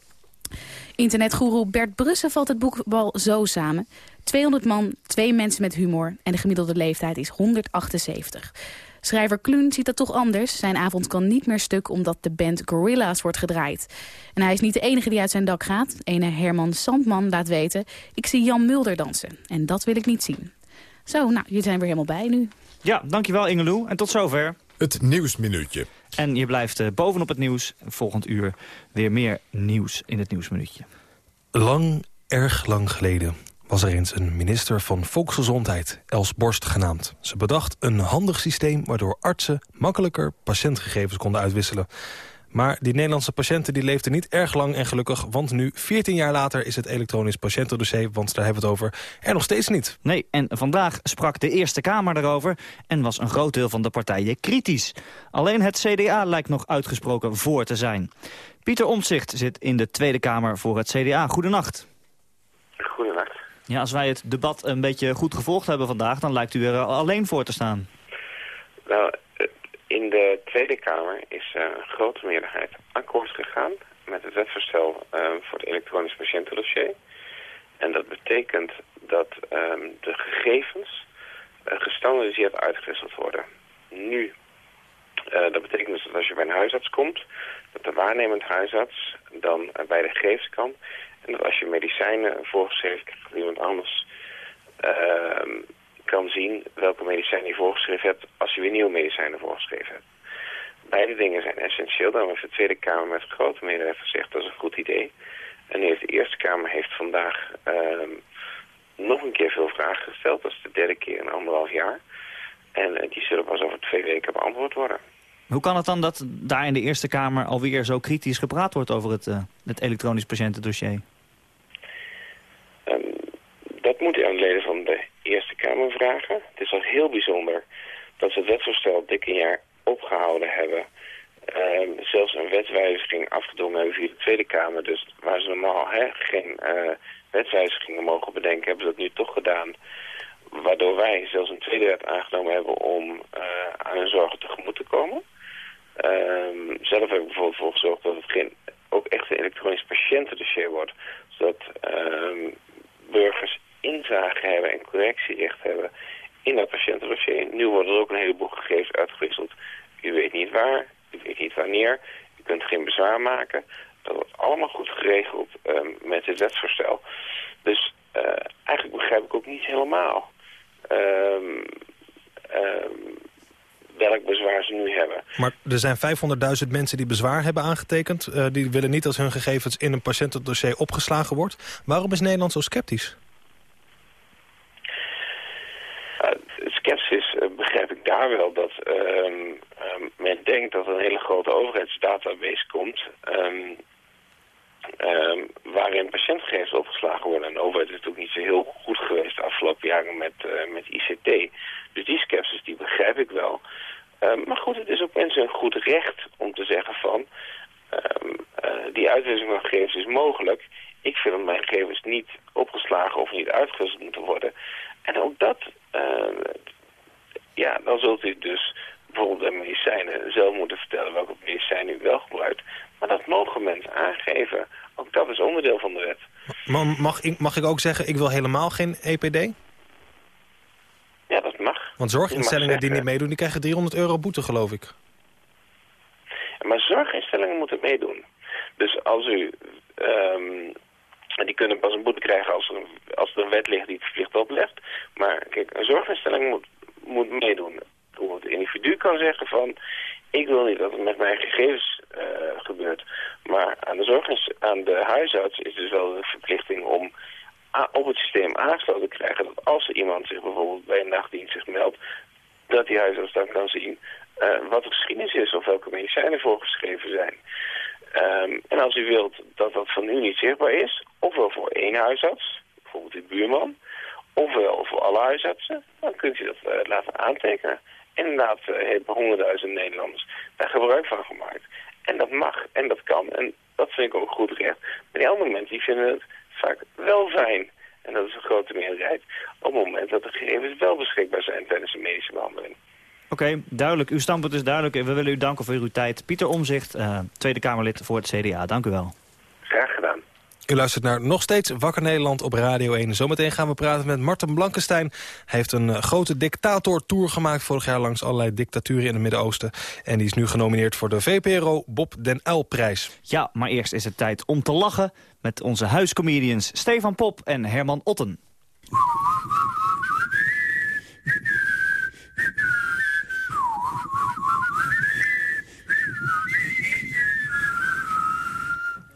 N: Internetgoeroe Bert Brussen valt het boekbal zo samen. 200 man, twee mensen met humor en de gemiddelde leeftijd is 178. Schrijver Kluun ziet dat toch anders. Zijn avond kan niet meer stuk omdat de band Gorilla's wordt gedraaid. En hij is niet de enige die uit zijn dak gaat. Ene Herman Sandman laat weten... ik zie Jan Mulder dansen en dat wil ik niet zien. Zo, nou, jullie zijn weer helemaal bij nu.
D: Ja, dankjewel Ingeloe en tot zover.
B: Het Nieuwsminuutje.
D: En je blijft uh, bovenop het nieuws. Volgend uur weer meer nieuws in het Nieuwsminuutje.
E: Lang, erg lang geleden was er eens een minister van Volksgezondheid, Els Borst genaamd. Ze bedacht een handig systeem waardoor artsen makkelijker patiëntgegevens konden uitwisselen. Maar die Nederlandse patiënten die leefden niet erg lang en gelukkig... want nu, 14 jaar later, is het elektronisch patiëntendossier... want daar hebben we het over, er nog steeds niet.
D: Nee, en vandaag sprak de Eerste Kamer daarover... en was een groot deel van de partijen kritisch. Alleen het CDA lijkt nog uitgesproken voor te zijn. Pieter Omtzigt zit in de Tweede Kamer voor het CDA. Goedenacht.
O: Goedenacht.
D: Ja, als wij het debat een beetje goed gevolgd hebben vandaag... dan lijkt u er alleen voor te staan.
O: Nou, in de Tweede Kamer is uh, een grote meerderheid akkoord gegaan... met het wetsvoorstel uh, voor het elektronisch patiëntendossier. En dat betekent dat um, de gegevens uh, gestandardiseerd uitgewisseld worden. Nu, dat betekent dus dat als je bij een huisarts komt... dat de waarnemend huisarts dan bij de gegevens kan... en dat als je medicijnen voorgeschreven krijgt van iemand anders... Ehm, kan zien welke medicijnen je voorgeschreven hebt als je weer nieuwe medicijnen voorgeschreven hebt. Beide dingen zijn essentieel. Daarom heeft de Tweede Kamer met grote meerderheid gezegd dat is een goed idee. En nu heeft de Eerste Kamer heeft vandaag uh, nog een keer veel vragen gesteld. Dat is de derde keer in anderhalf jaar. En uh, die zullen pas over twee weken beantwoord worden.
D: Hoe kan het dan dat daar in de Eerste Kamer alweer zo kritisch gepraat wordt over het, uh, het elektronisch patiëntendossier?
O: Um, dat moet aan de leden van de Eerste Kamer vragen. Het is al heel bijzonder dat ze het wetsvoorstel dik een jaar opgehouden hebben. Uh, zelfs een wetswijziging afgedwongen hebben via de Tweede Kamer. Dus waar ze normaal geen uh, wetswijzigingen mogen bedenken, hebben ze dat nu toch gedaan. Waardoor wij zelfs een tweede wet aangenomen hebben om uh, aan hun zorgen tegemoet te komen. Ehm, zelf heb ik bijvoorbeeld voor gezorgd dat het geen, ook echt een elektronisch patiëntendossier wordt. Zodat ehm, burgers inzage hebben en correctierecht hebben in dat patiëntendossier. Nu worden er ook een heleboel gegevens uitgewisseld. U weet niet waar, u weet niet wanneer, u kunt geen bezwaar maken. Dat wordt allemaal goed geregeld ehm, met het wetsvoorstel. Dus eigenlijk begrijp ik ook niet helemaal ehm, ehm, welk bezwaar ze nu hebben.
E: Maar er zijn 500.000 mensen die bezwaar hebben aangetekend. die willen niet dat hun gegevens in een patiëntendossier opgeslagen wordt. Waarom is Nederland zo sceptisch?
O: Begrijp ik daar wel dat men denkt dat een hele grote overheidsdatabase komt... Um, um, waarin patiëntgegevens opgeslagen worden. En de overheid is natuurlijk niet zo heel goed geweest de afgelopen jaren met, uh, met ICT. Dus die sceptisch die begrijp ik wel. Um, maar goed, het is ook mensen een goed recht om te zeggen van... Um, uh, die uitwisseling van gegevens is mogelijk. Ik vind dat mijn gegevens niet opgeslagen of niet uitgewisseld moeten worden. En ook dat, uh, ja, dan zult u dus bijvoorbeeld de medicijnen zelf moeten vertellen welke medicijn u wel gebruikt. Maar dat mogen mensen aangeven. Ook dat is onderdeel van de wet.
E: mag, ik, mag ik ook zeggen, ik wil helemaal geen EPD?
O: Ja, dat mag.
E: Want zorginstellingen die niet meedoen, die krijgen 300 euro boete, geloof ik.
O: Maar zorginstellingen moeten meedoen. Dus als u... Um, die kunnen pas een boete krijgen als er een, als er een wet ligt die het verplicht oplegt. Maar kijk, een zorginstelling moet, moet meedoen hoe het individu kan zeggen van... ik wil niet dat het met mijn gegevens uh, gebeurt. Maar aan de, zorg, aan de huisarts is dus wel de verplichting om op het systeem aangesloten te krijgen... dat als er iemand zich bijvoorbeeld bij een nachtdienst zich meldt... dat die huisarts dan kan zien uh, wat de geschiedenis is of welke medicijnen voorgeschreven zijn. Um, en als u wilt dat dat van u niet zichtbaar is, ofwel voor één huisarts, bijvoorbeeld uw buurman, ofwel voor alle huisartsen, dan kunt u dat uh, laten aantekenen inderdaad uh, hebben honderdduizend Nederlanders daar gebruik van gemaakt. En dat mag en dat kan. En dat vind ik ook goed recht. Maar die andere mensen die vinden het vaak wel fijn. En dat is een grote meerderheid. Op het moment dat de gegevens wel beschikbaar zijn tijdens de medische behandeling.
D: Oké, duidelijk. Uw standpunt is duidelijk. We willen u danken voor uw tijd. Pieter Omzicht, uh, Tweede Kamerlid voor het CDA. Dank u wel.
O: Graag gedaan.
E: U luistert naar Nog Steeds Wakker Nederland op Radio 1. Zometeen gaan we praten met Martin Blankenstein. Hij heeft een uh, grote dictator-tour gemaakt vorig jaar... langs allerlei dictaturen in het Midden-Oosten. En die is nu genomineerd voor de VPRO Bob den Uyl-prijs.
D: Ja, maar eerst is het tijd om te lachen... met onze huiscomedians Stefan Pop en Herman Otten.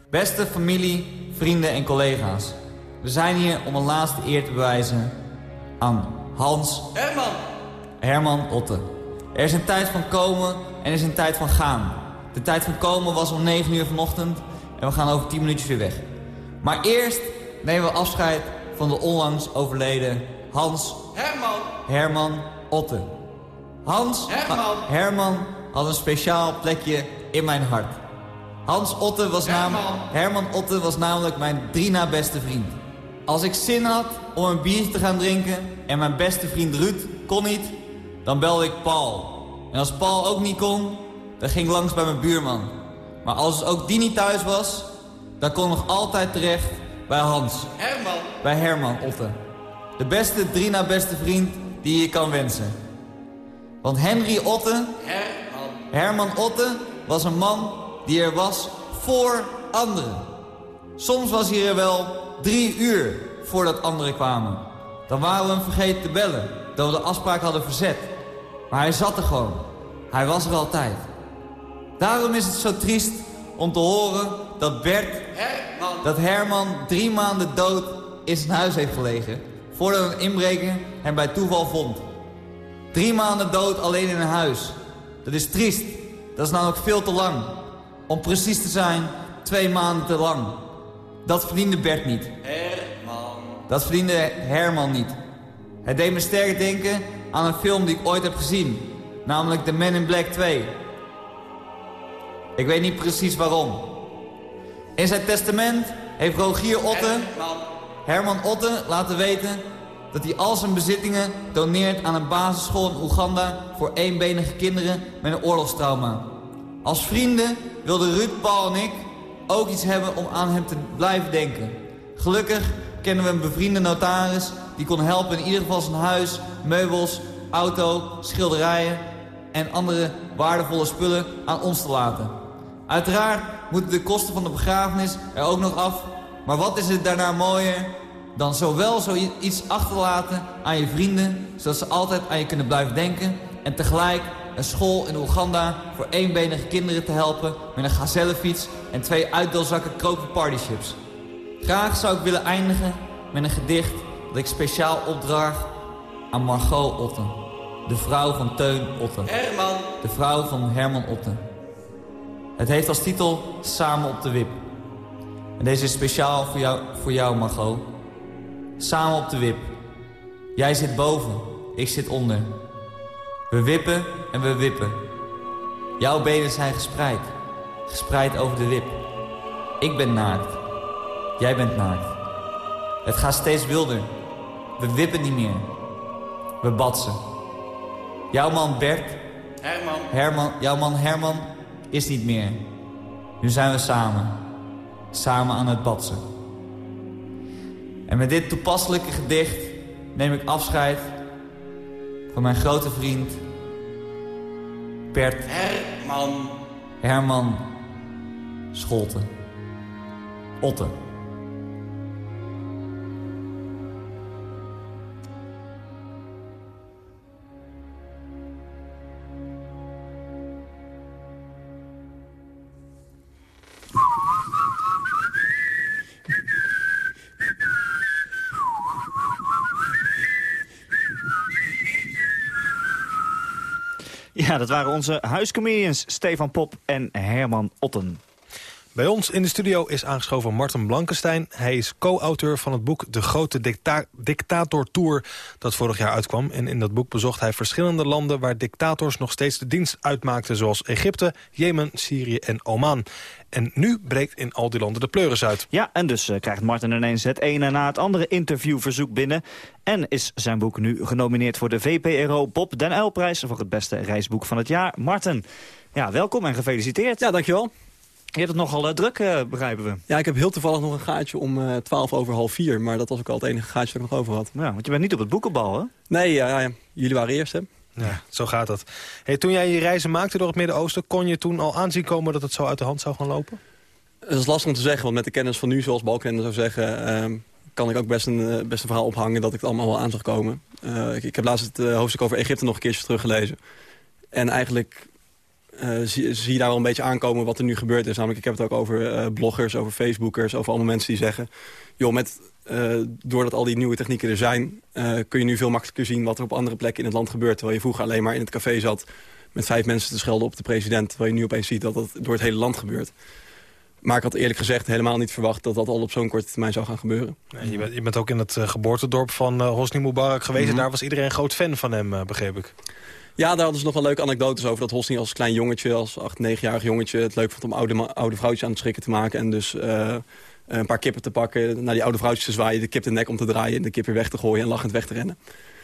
P: Beste familie, vrienden en collega's. We zijn hier om een laatste eer te bewijzen aan Hans...
Q: Herman!
P: Herman Otte. Er is een tijd van komen en er is een tijd van gaan. De tijd van komen was om 9 uur vanochtend en we gaan over 10 minuutjes weer weg. Maar eerst nemen we afscheid van de onlangs overleden Hans...
Q: Herman!
P: Herman Otte. Hans...
Q: Herman!
P: Herman had een speciaal plekje in mijn hart. Hans Otte was namelijk... Herman Otte was namelijk mijn drie na beste vriend. Als ik zin had om een biertje te gaan drinken... en mijn beste vriend Ruud kon niet, dan belde ik Paul. En als Paul ook niet kon, dan ging ik langs bij mijn buurman. Maar als ook die niet thuis was, dan kon ik nog altijd terecht bij Hans.
Q: Herman.
P: Bij Herman Otte. De beste drie na beste vriend die je kan wensen. Want Henry Otte...
Q: Herman.
P: Herman Otte was een man die er was voor anderen. Soms was hij er wel drie uur voordat anderen kwamen. Dan waren we hem vergeten te bellen, dat we de afspraak hadden verzet. Maar hij zat er gewoon. Hij was er altijd. Daarom is het zo triest om te horen dat Bert...
Q: Herman.
P: Dat Herman drie maanden dood in zijn huis heeft gelegen... voordat een inbreker hem bij toeval vond. Drie maanden dood alleen in een huis. Dat is triest. Dat is namelijk veel te lang. Om precies te zijn, twee maanden te lang. Dat verdiende Bert niet.
Q: Herman.
P: Dat verdiende Herman niet. Het deed me sterk denken aan een film die ik ooit heb gezien. Namelijk The Men in Black 2. Ik weet niet precies waarom. In zijn testament heeft Rogier Otte,
Q: Herman,
P: Herman Otte laten weten dat hij al zijn bezittingen doneert aan een basisschool in Oeganda voor eenbenige kinderen met een oorlogstrauma. Als vrienden wilden Ruud, Paul en ik ook iets hebben om aan hem te blijven denken. Gelukkig kennen we een bevriende notaris die kon helpen in ieder geval zijn huis, meubels, auto, schilderijen en andere waardevolle spullen aan ons te laten. Uiteraard moeten de kosten van de begrafenis er ook nog af. Maar wat is het daarna mooier dan zowel zoiets achterlaten aan je vrienden... zodat ze altijd aan je kunnen blijven denken... en tegelijk een school in Oeganda voor eenbenige kinderen te helpen... met een gazellenfiets en twee uitdeelzakken kroken partychips. Graag zou ik willen eindigen met een gedicht dat ik speciaal opdraag aan Margot Otten. De vrouw van Teun Otten.
Q: Herman.
P: De vrouw van Herman Otten. Het heeft als titel Samen op de Wip. En deze is speciaal voor jou, voor jou Margot. Samen op de wip. Jij zit boven, ik zit onder. We wippen en we wippen. Jouw benen zijn gespreid. Gespreid over de wip. Ik ben naakt. Jij bent naakt. Het gaat steeds wilder. We wippen niet meer. We batsen. Jouw man Bert...
Q: Herman.
P: Herman, jouw man Herman is niet meer. Nu zijn we samen. Samen aan het batsen. En met dit toepasselijke gedicht neem ik afscheid van mijn grote vriend Bert
Q: Herman.
P: Herman Scholten. Otte.
D: Ja, dat waren onze huiscomedians Stefan Pop en Herman Otten.
E: Bij ons in de studio is aangeschoven Martin Blankenstein. Hij is co-auteur van het boek De Grote Dicta Dictator Tour... dat vorig jaar uitkwam. En in dat boek bezocht hij verschillende landen... waar dictators nog steeds de dienst uitmaakten... zoals Egypte, Jemen, Syrië en Oman. En nu breekt in al die landen de pleuris uit.
D: Ja, en dus uh, krijgt Martin ineens het ene na het andere interviewverzoek binnen. En is zijn boek nu genomineerd voor de VPRO Bob den Uylprijs... voor het beste reisboek van het jaar. Martin, ja, welkom en gefeliciteerd.
R: Ja, dankjewel.
D: Je hebt het nogal uh, druk, uh, begrijpen we.
R: Ja, ik heb heel toevallig nog een gaatje om uh, 12 over half 4. Maar dat was ook al het enige gaatje dat ik nog over had.
D: Ja, want je bent niet op het boekenbal, hè?
R: Nee, ja, ja. jullie waren eerst, hè?
E: Ja, zo gaat dat. Hey, toen jij je reizen maakte door het Midden-Oosten... kon je toen al aanzien komen dat het zo uit de hand zou gaan lopen?
R: Dat is lastig om te zeggen, want met de kennis van nu, zoals Balkenende zou zeggen... Uh, kan ik ook best een, best een verhaal ophangen dat ik het allemaal wel aan zag komen. Uh, ik, ik, heb laatst het uh, hoofdstuk over Egypte nog een keertje teruggelezen. En eigenlijk zie, zie, je daar wel een beetje aankomen wat er nu gebeurd is. Namelijk, ik heb het ook over uh, bloggers, over Facebookers, over allemaal mensen die zeggen... joh, met, uh, doordat al die nieuwe technieken er zijn... kun je nu veel makkelijker zien wat er op andere plekken in het land gebeurt. Terwijl je vroeger alleen maar in het café zat met vijf mensen te schelden op de president. Terwijl je nu opeens ziet dat dat door het hele land gebeurt. Maar ik had eerlijk gezegd helemaal niet verwacht dat dat al op zo'n korte termijn zou gaan gebeuren.
E: Nee, je, bent, je, bent, ook in het geboortedorp van Hosni Mubarak geweest. Mm -hmm. Daar was iedereen een groot fan van hem, begreep ik.
R: Ja, daar hadden ze nog wel leuke anekdotes over. Dat Hosni als klein jongetje, als 8, 9-jarig jongetje... het leuk vond om oude, oude vrouwtjes aan het schrikken te maken. En dus uh, een paar kippen te pakken, naar die oude vrouwtjes te zwaaien... de kip de nek om te draaien en de kip weer weg te gooien en lachend weg te rennen.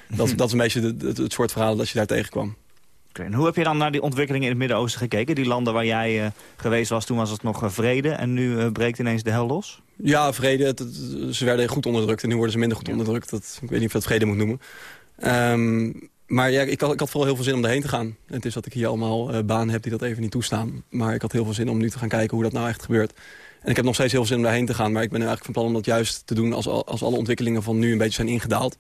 R: Dat, dat is een beetje de, de, het soort verhaal dat je daar tegenkwam.
D: En hoe heb je dan naar die ontwikkelingen in het Midden-Oosten gekeken? Die landen waar jij uh, geweest was, toen was het nog uh, vrede... en nu breekt ineens de hel los?
R: Ja, vrede. Het, het, ze werden goed onderdrukt en nu worden ze minder goed onderdrukt. Dat, ik weet niet of je dat vrede moet noemen. Um, maar ja, ik had, ik had vooral heel veel zin om daarheen te gaan. Het is dat ik hier allemaal uh, banen heb die dat even niet toestaan. Maar ik had heel veel zin om nu te gaan kijken hoe dat nou echt gebeurt. En ik heb nog steeds heel veel zin om daarheen te gaan. Maar ik ben eigenlijk van plan om dat juist te doen als, als alle ontwikkelingen van nu een beetje zijn ingedaald.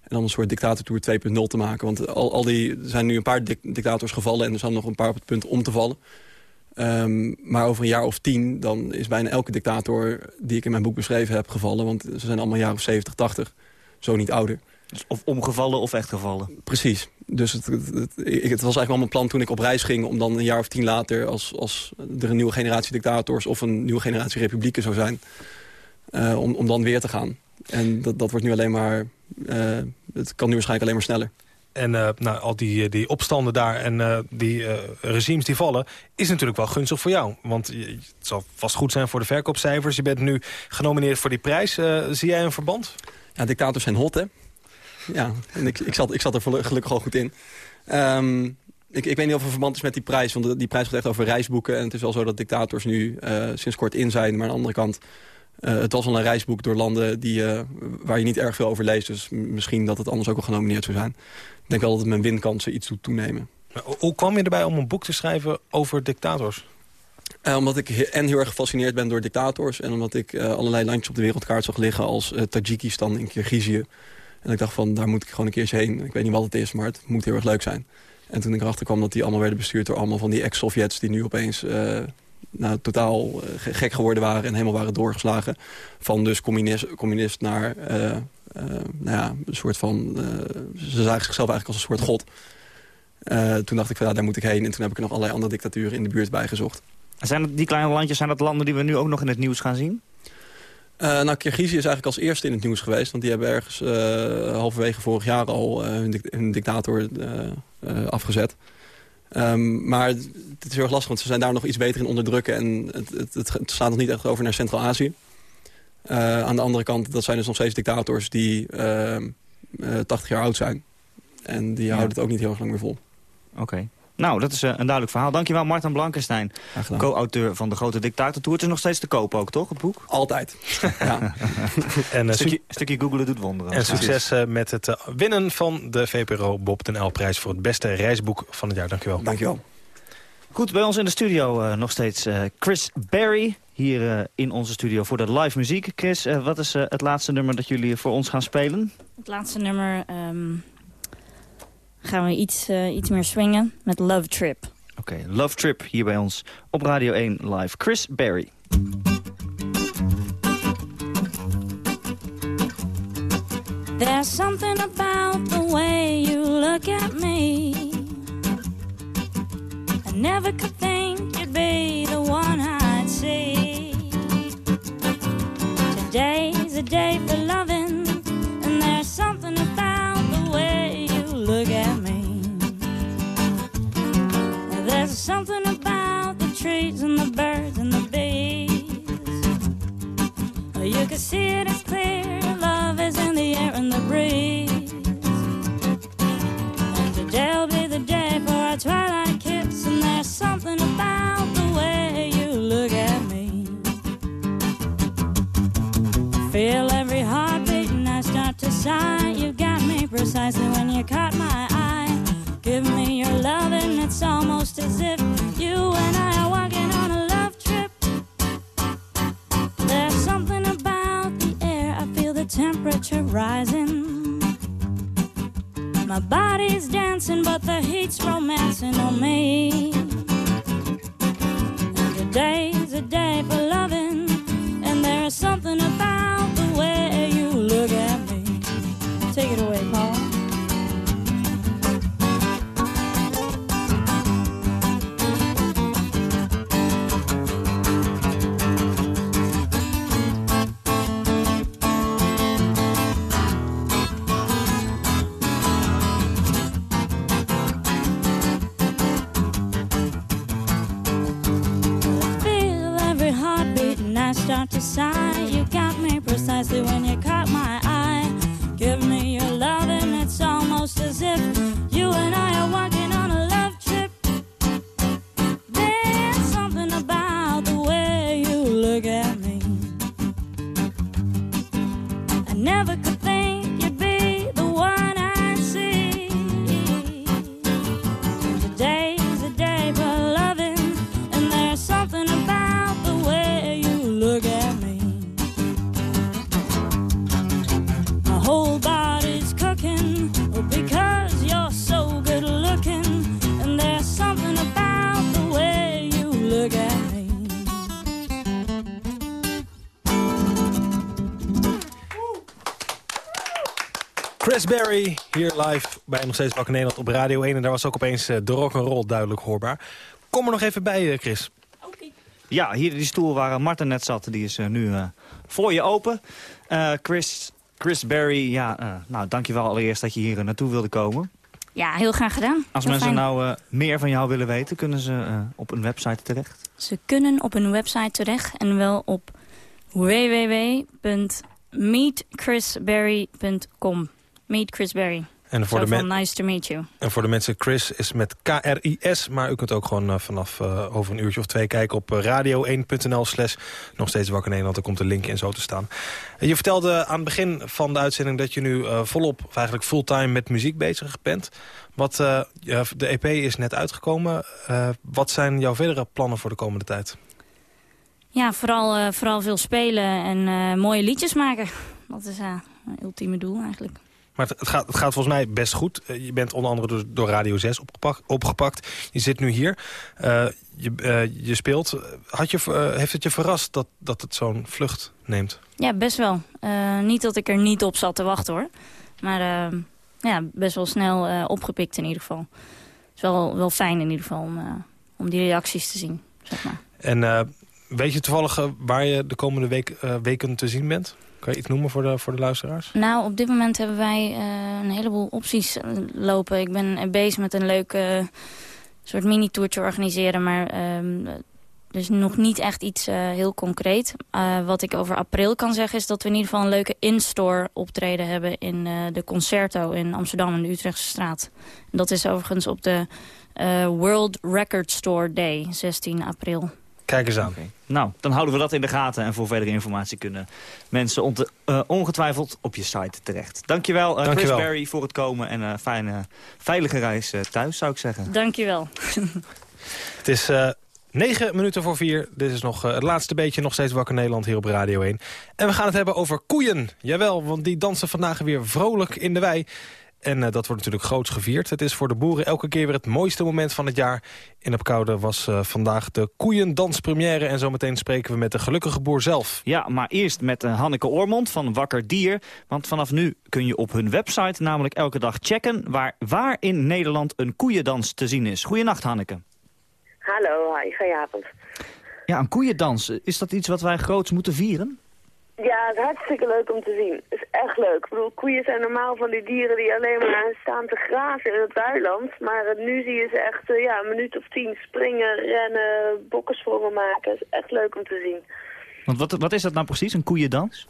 R: En dan een soort dictatortour 2.0 te maken. Want al, al die zijn nu een paar dic dictators gevallen en er zijn nog een paar op het punt om te vallen. Um, maar over een jaar of tien, dan is bijna elke dictator die ik in mijn boek beschreven heb gevallen. Want ze zijn allemaal jaren 70, 80, zo niet ouder.
D: Dus of omgevallen of echt gevallen.
R: Precies. Dus het, het, het, het, was eigenlijk al mijn plan toen ik op reis ging... om dan een jaar of tien later, als, als er een nieuwe generatie dictators... of een nieuwe generatie republieken zou zijn, uh, om, om dan weer te gaan. En dat, dat wordt nu alleen maar... Uh, het kan nu waarschijnlijk alleen maar sneller.
E: En uh, nou, al die, die opstanden daar en uh, die uh, regimes die vallen... is natuurlijk wel gunstig voor jou. Want het zal vast goed zijn voor de verkoopcijfers. Je bent nu genomineerd voor die prijs. zie jij een verband?
R: Ja, dictators zijn hot, hè? Ja, en ik, ik, zat, ik zat er gelukkig al goed in. Um, ik, ik weet niet of er verband is met die prijs. Want die prijs gaat echt over reisboeken. En het is wel zo dat dictators nu uh, sinds kort in zijn. Maar aan de andere kant... Uh, het was al een reisboek door landen die, uh, waar je niet erg veel over leest. Dus misschien dat het anders ook wel genomineerd zou zijn. Ik denk wel dat het mijn winkansen iets doet toenemen.
E: Hoe kwam je erbij om een boek te schrijven over dictators?
R: Uh, omdat ik en heel erg gefascineerd ben door dictators... en omdat ik uh, allerlei landjes op de wereldkaart zag liggen... als uh, Tajikistan en Kirgizië. En ik dacht van, daar moet ik gewoon een keertje heen. Ik weet niet wat het is, maar het moet heel erg leuk zijn. En toen ik erachter kwam dat die allemaal werden bestuurd... door allemaal van die ex-Sovjets die nu opeens nou, totaal gek geworden waren... en helemaal waren doorgeslagen. Van dus communist, communist naar nou ja, een soort van... ze zagen zichzelf eigenlijk als een soort god... toen dacht ik van ja, daar moet ik heen. En toen heb ik er nog allerlei andere dictaturen in de buurt bij gezocht.
D: Zijn het, die kleine landjes, zijn dat landen die we nu ook nog in het nieuws gaan zien?
R: Uh, nou, Kirgizië is eigenlijk als eerste in het nieuws geweest. Want die hebben ergens uh, halverwege vorig jaar al uh, hun, hun, dictator afgezet. Um, maar het is heel erg lastig, want ze zijn daar nog iets beter in onderdrukken. En het, het, het, het staat nog niet echt over naar Centraal-Azië. aan de andere kant, dat zijn dus nog steeds dictators die 80 jaar oud zijn. En die ja. houden het ook niet heel erg lang meer vol.
D: Oké. Okay. Nou, dat is uh, een duidelijk verhaal. Dankjewel, Martin Blankenstein, co-auteur van De Grote Dictator Tour. Het is nog steeds te koop ook, toch, het boek?
R: Altijd. ja.
D: en, een uh, stukje, stukje googelen doet wonderen.
E: En succes uh, met het winnen van de VPRO Bob den L-prijs... voor het beste reisboek van het jaar. Dankjewel.
R: Dankjewel.
D: Goed, bij ons in de studio nog steeds Chris Berry. Hier in onze studio voor de live muziek. Chris, wat is het laatste nummer dat jullie voor ons gaan spelen?
M: Het laatste nummer... Um gaan we iets, uh, iets meer swingen met Love Trip.
D: Oké, okay, Love Trip hier bij ons op Radio 1 live. Chris Berry.
C: There's something about the way you look at me I never could think you'd be the one I'd see Today's a day for loving And there's something about look at me. There's something about the trees and the birds and the bees. You can see it as clear Love is in the air and the breeze. And today'll be the day for our twilight kiss And there's something about the way you look at me. I feel every heartbeat and I start to sigh. You got me precisely when you caught as if You and I are walking on a love trip. There's something about the air I feel the temperature rising. My body's dancing but the heat's romancing on me. Today's a day for loving
E: Chris Berry, hier live bij Nog Steeds Wakker Nederland op Radio 1. En daar was ook opeens uh, de rock'n'roll duidelijk hoorbaar. Kom er nog even bij, uh, Chris.
D: Ja, hier die stoel waar Martin net zat, die is uh, nu uh, voor je open. Uh, Chris, Chris Berry, ja, nou, dankjewel allereerst dat je hier naartoe wilde komen.
M: Ja, heel graag gedaan.
D: Als
M: Heel
D: mensen
M: fijn.
D: nou meer van jou willen weten, kunnen ze op een website terecht?
M: Ze kunnen op hun website terecht en wel op www.meetchrisberry.com. Meet Chris Berry.
E: En voor,
S: Zo
E: de
S: van nice to meet you.
E: en voor de mensen, Chris is met K-R-I-S. Maar u kunt ook gewoon eh, vanaf eh, over een uurtje of twee kijken op eh, radio1.nl slash nog steeds wakker Nederland. Daar komt de link in zo te staan. En je vertelde aan het begin van de uitzending dat je nu volop, of eigenlijk fulltime met muziek bezig bent. Wat, de EP is net uitgekomen. Wat zijn jouw verdere plannen voor de komende tijd?
S: Ja, vooral, vooral veel spelen en mooie liedjes maken. Dat is een ultieme doel eigenlijk.
E: Maar het, het, gaat, het gaat volgens mij best goed. Eh, je bent onder andere door, door Radio 6 opgepakt, opgepakt. Je zit nu hier. Uh, je, uh, je speelt. Had je, uh, heeft het je verrast dat, dat het zo'n vlucht neemt?
S: Ja, best wel. Eh, niet dat ik er niet op zat te wachten hoor. Maar ja, best wel snel opgepikt in ieder geval. Het is wel, wel fijn in ieder geval om, om die reacties te zien. Zeg maar.
E: En weet je toevallig waar je de komende week, weken te zien bent? Kan je iets noemen voor de, voor de luisteraars?
S: Nou, op dit moment hebben wij uh, een heleboel opties lopen. Ik ben bezig met een leuke soort mini-tourtje organiseren. Maar uh, dus nog niet echt iets heel concreet. Wat ik over april kan zeggen is dat we in ieder geval een leuke in-store optreden hebben... in de Concerto in Amsterdam in de Utrechtse straat. En dat is overigens op de World Record Store Day, 16 april.
E: Kijk eens aan.
D: Okay. Nou, dan houden we dat in de gaten. En voor verdere informatie kunnen mensen uh, ongetwijfeld op je site terecht. Dankjewel, uh,
E: Dankjewel.
D: Chris Berry, voor het komen. En een fijne, veilige reis uh, thuis, zou ik zeggen.
S: Dankjewel.
E: het is negen minuten voor vier. Dit is nog het laatste beetje nog steeds Wakker Nederland hier op Radio 1. En we gaan het hebben over koeien. Jawel, want die dansen vandaag weer vrolijk in de wei. En uh, dat wordt natuurlijk groots gevierd. Het is voor de boeren elke keer weer het mooiste moment van het jaar. In Opkoude was uh, vandaag de koeiendanspremière. En zometeen spreken we met de gelukkige boer zelf.
D: Ja, maar eerst met uh, Hanneke Oormond van Wakker Dier. Want vanaf nu kun je op hun website namelijk elke dag checken... waar, waar in Nederland een koeiendans te zien is. Goedenacht, Hanneke.
T: Hallo, hi, goedenavond.
D: Ja, een koeiendans. Is dat iets wat wij groots moeten vieren?
T: Ja, het is hartstikke leuk om te zien. Het is echt leuk. Ik bedoel, koeien zijn normaal van die dieren die alleen maar staan te grazen in het weiland. Maar uh, nu zie je ze echt uh, ja, een minuut of tien springen, rennen, bokkensprongen maken. Het is echt leuk om te zien.
D: Want wat, wat is dat nou precies, een koeiendans?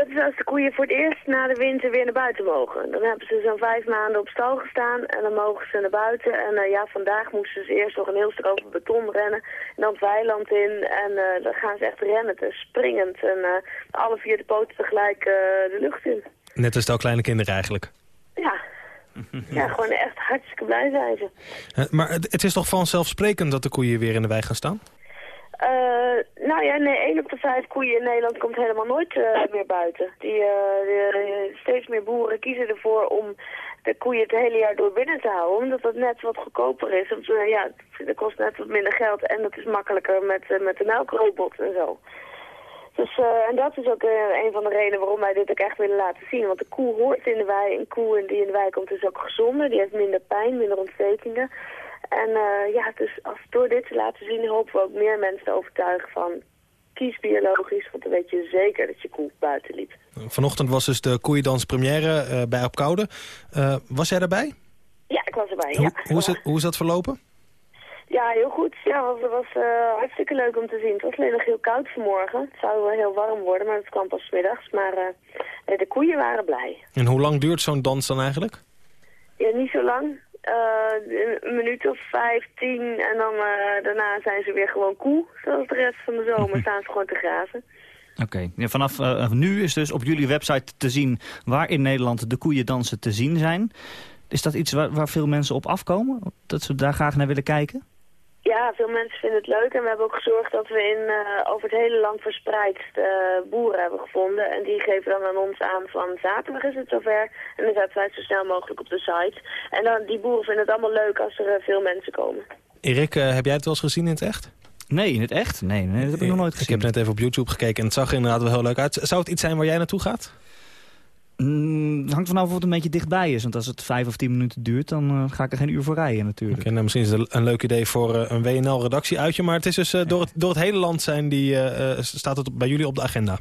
T: Dat is als de koeien voor het eerst na de winter weer naar buiten mogen. Dan hebben ze zo'n vijf maanden op stal gestaan en dan mogen ze naar buiten. En uh, ja, vandaag moesten ze eerst nog een heel stuk over beton rennen en dan het weiland in. En uh, dan gaan ze echt rennen, springend en uh, alle vier de poten tegelijk de lucht in.
E: Net als de kleine kinderen eigenlijk.
T: Ja. ja, gewoon echt hartstikke blij zijn ze.
E: maar het, het is toch vanzelfsprekend dat de koeien weer in de wei gaan staan?
T: Uh, nou ja, nee, 1 op de 5 koeien in Nederland komt helemaal nooit uh, meer buiten. Die, uh, steeds meer boeren kiezen ervoor om de koeien het hele jaar door binnen te houden. Omdat dat net wat goedkoper is. Want, ja, dat kost net wat minder geld en dat is makkelijker met, met de melkrobot en zo. Dus, en dat is ook een van de redenen waarom wij dit ook echt willen laten zien. Want de koe hoort in de wei. Een koe die in de wei komt is ook gezonder. Die heeft minder pijn, minder ontstekingen. En uh, ja, dus als door dit te laten zien hopen we ook meer mensen te overtuigen van kies biologisch, want dan weet je zeker dat je koe buiten liep.
E: Vanochtend was dus de koeiendans première uh, bij Opkoude. Uh, was jij daarbij?
T: Ja, ik was erbij,
E: hoe,
T: ja.
E: Hoe is, het, hoe is dat verlopen?
T: Ja, heel goed. Ja, het was, was hartstikke leuk om te zien. Het was alleen nog heel koud vanmorgen. Het zou wel heel warm worden, maar het kwam pas middags. Maar de koeien waren blij.
E: En hoe lang duurt zo'n dans dan eigenlijk?
T: Ja, niet zo lang. Uh, een minuut of vijf, tien en dan uh, daarna zijn ze weer gewoon koe. Zoals de rest van de zomer staan ze gewoon te grazen.
D: Oké, okay. ja, vanaf uh, nu is dus op jullie website te zien waar in Nederland de koeiendansen te zien zijn. Is dat iets waar, waar veel mensen op afkomen? Dat ze daar graag naar willen kijken?
T: Ja, veel mensen vinden het leuk en we hebben ook gezorgd dat we in, uh, over het hele land verspreid uh, boeren hebben gevonden. En die geven dan aan ons aan van zaterdag is het zover en dan zetten wij het zo snel mogelijk op de site. En dan, die boeren vinden het allemaal leuk als er uh, veel mensen komen.
E: Erik, heb jij het wel eens gezien in het echt?
D: Nee, in het echt? Nee, nee dat heb ik nog nooit gezien.
E: Ik heb net even op YouTube gekeken en het zag er inderdaad wel heel leuk uit. Zou het iets zijn waar jij naartoe gaat?
D: Mm, hangt vanaf of het een beetje dichtbij is. Want als het vijf of tien minuten duurt, dan uh, ga ik er geen uur voor rijden natuurlijk.
E: Okay, nou, misschien is het een leuk idee voor uh, een WNL-redactieuitje. Maar het is dus uh, door, het, door het hele land zijn die, staat het bij jullie op de agenda.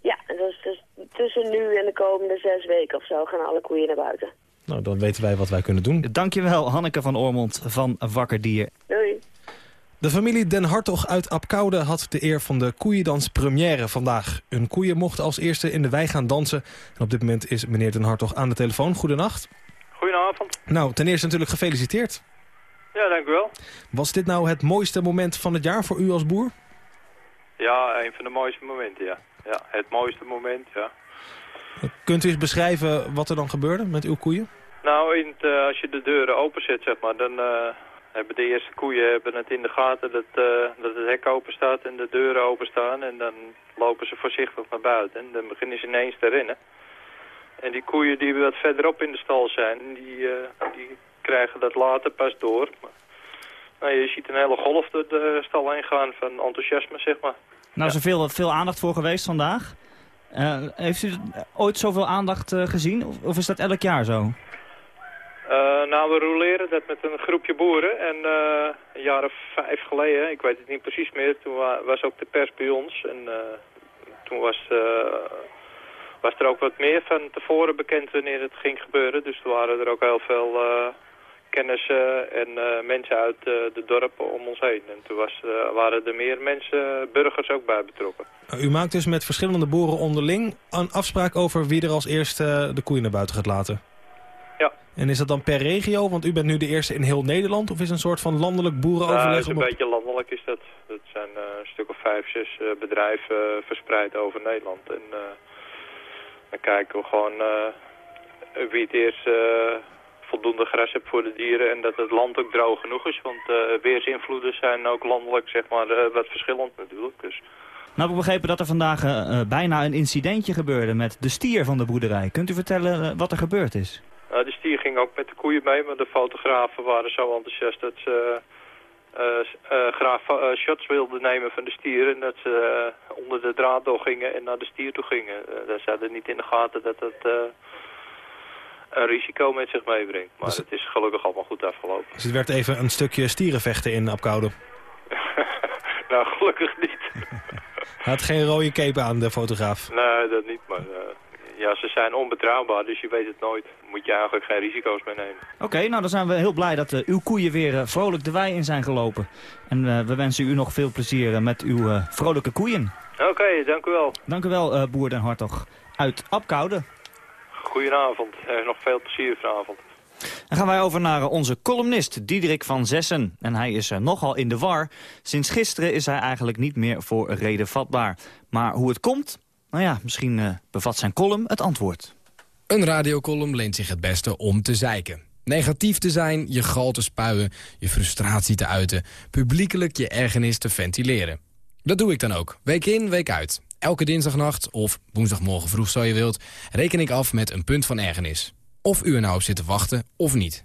T: Ja, dus, dus tussen nu en de komende zes weken of zo gaan alle koeien naar buiten.
E: Nou, dan weten wij wat wij kunnen doen.
D: Dankjewel, Hanneke van Ormond van Wakker Dier.
T: Doei.
E: De familie Den Hartog uit Apkoude had de eer van de koeiendans première vandaag. Hun koeien mochten als eerste in de wei gaan dansen. En op dit moment is meneer Den Hartog aan de telefoon. Goedenacht. Nou, ten eerste natuurlijk gefeliciteerd.
U: Ja, dank u wel.
E: Was dit nou het mooiste moment van het jaar voor u als boer?
U: Ja, een van de mooiste momenten, ja. Ja, het mooiste moment, ja.
E: Kunt u eens beschrijven wat er dan gebeurde met uw koeien?
U: Nou, in het, uh, als je de deuren openzet, zeg maar, dan uh, hebben de eerste koeien hebben het in de gaten dat, uh, dat het hek open staat en de deuren open staan. En dan lopen ze voorzichtig naar buiten en dan beginnen ze ineens te rennen. En die koeien die wat verderop in de stal zijn, die, die krijgen dat later pas door. Maar, nou, je ziet een hele golf door de stal heen gaan van enthousiasme, zeg maar.
D: Nou, is er veel, veel aandacht voor geweest vandaag. Uh, heeft u ooit zoveel aandacht gezien? Of, of, is dat elk jaar zo?
U: Uh, nou, we roleren dat met een groepje boeren. En een jaar of vijf geleden, ik weet het niet precies meer, toen was ook de pers bij ons. En toen was, was er ook wat meer van tevoren bekend wanneer het ging gebeuren. Dus er waren er ook heel veel kennissen en uh, mensen uit uh, de dorpen om ons heen. En toen was, uh, waren er meer mensen, burgers ook bij betrokken.
E: U maakt dus met verschillende boeren onderling een afspraak over wie er als eerste de koeien naar buiten gaat laten?
U: Ja.
E: En is dat dan per regio? Want u bent nu de eerste in heel Nederland. Of is het een soort van landelijk boerenoverleg?
U: Ja, het is een beetje landelijk is dat. Dat zijn een stuk of vijf, zes bedrijven verspreid over Nederland. En dan kijken we gewoon wie het eerst voldoende gras hebt voor de dieren en dat het land ook droog genoeg is. Want uh, weersinvloeden zijn ook landelijk zeg maar, uh, wat verschillend natuurlijk. Dus.
D: Nou, ik begrepen dat er vandaag uh, bijna een incidentje gebeurde met de stier van de boerderij. Kunt u vertellen wat er gebeurd is?
U: Nou, de stier ging ook met de koeien mee, maar de fotografen waren zo enthousiast dat ze graag shots wilden nemen van de stier. En dat ze onder de draad door gingen en naar de stier toe gingen. daar zaten niet in de gaten dat het een risico met zich meebrengt. Maar dus... het is gelukkig allemaal goed afgelopen.
E: Dus het werd even een stukje stierenvechten in Apkoude?
U: nou, gelukkig niet.
E: Had geen rode cape aan, de fotograaf?
U: Nee, dat niet, maar... Uh, ja, ze zijn onbetrouwbaar, dus je weet het nooit. Moet je eigenlijk geen risico's mee nemen.
D: Oké, nou dan zijn we heel blij dat uh, uw koeien weer uh, vrolijk de wei in zijn gelopen. En we wensen u nog veel plezier met uw vrolijke koeien.
U: Oké, okay, dank u wel.
D: Dank u wel, Boer Den Hartog. Uit Apkoude.
U: Goedenavond. Nog veel plezier vanavond.
D: Dan gaan wij over naar onze columnist Diederik van Zessen. En hij is nogal in de war. Sinds gisteren is hij eigenlijk niet meer voor reden vatbaar. Maar hoe het komt? Nou ja, misschien uh, bevat zijn column het antwoord.
V: Een radiocolumn leent zich het beste om te zeiken. Negatief te zijn, je gal te spuien, je frustratie te uiten... publiekelijk je ergernis te ventileren. Dat doe ik dan ook, week in, week uit. Elke dinsdagnacht, of woensdagmorgen vroeg zo je wilt... reken ik af met een punt van ergernis. Of u er nou op zit te wachten, of niet.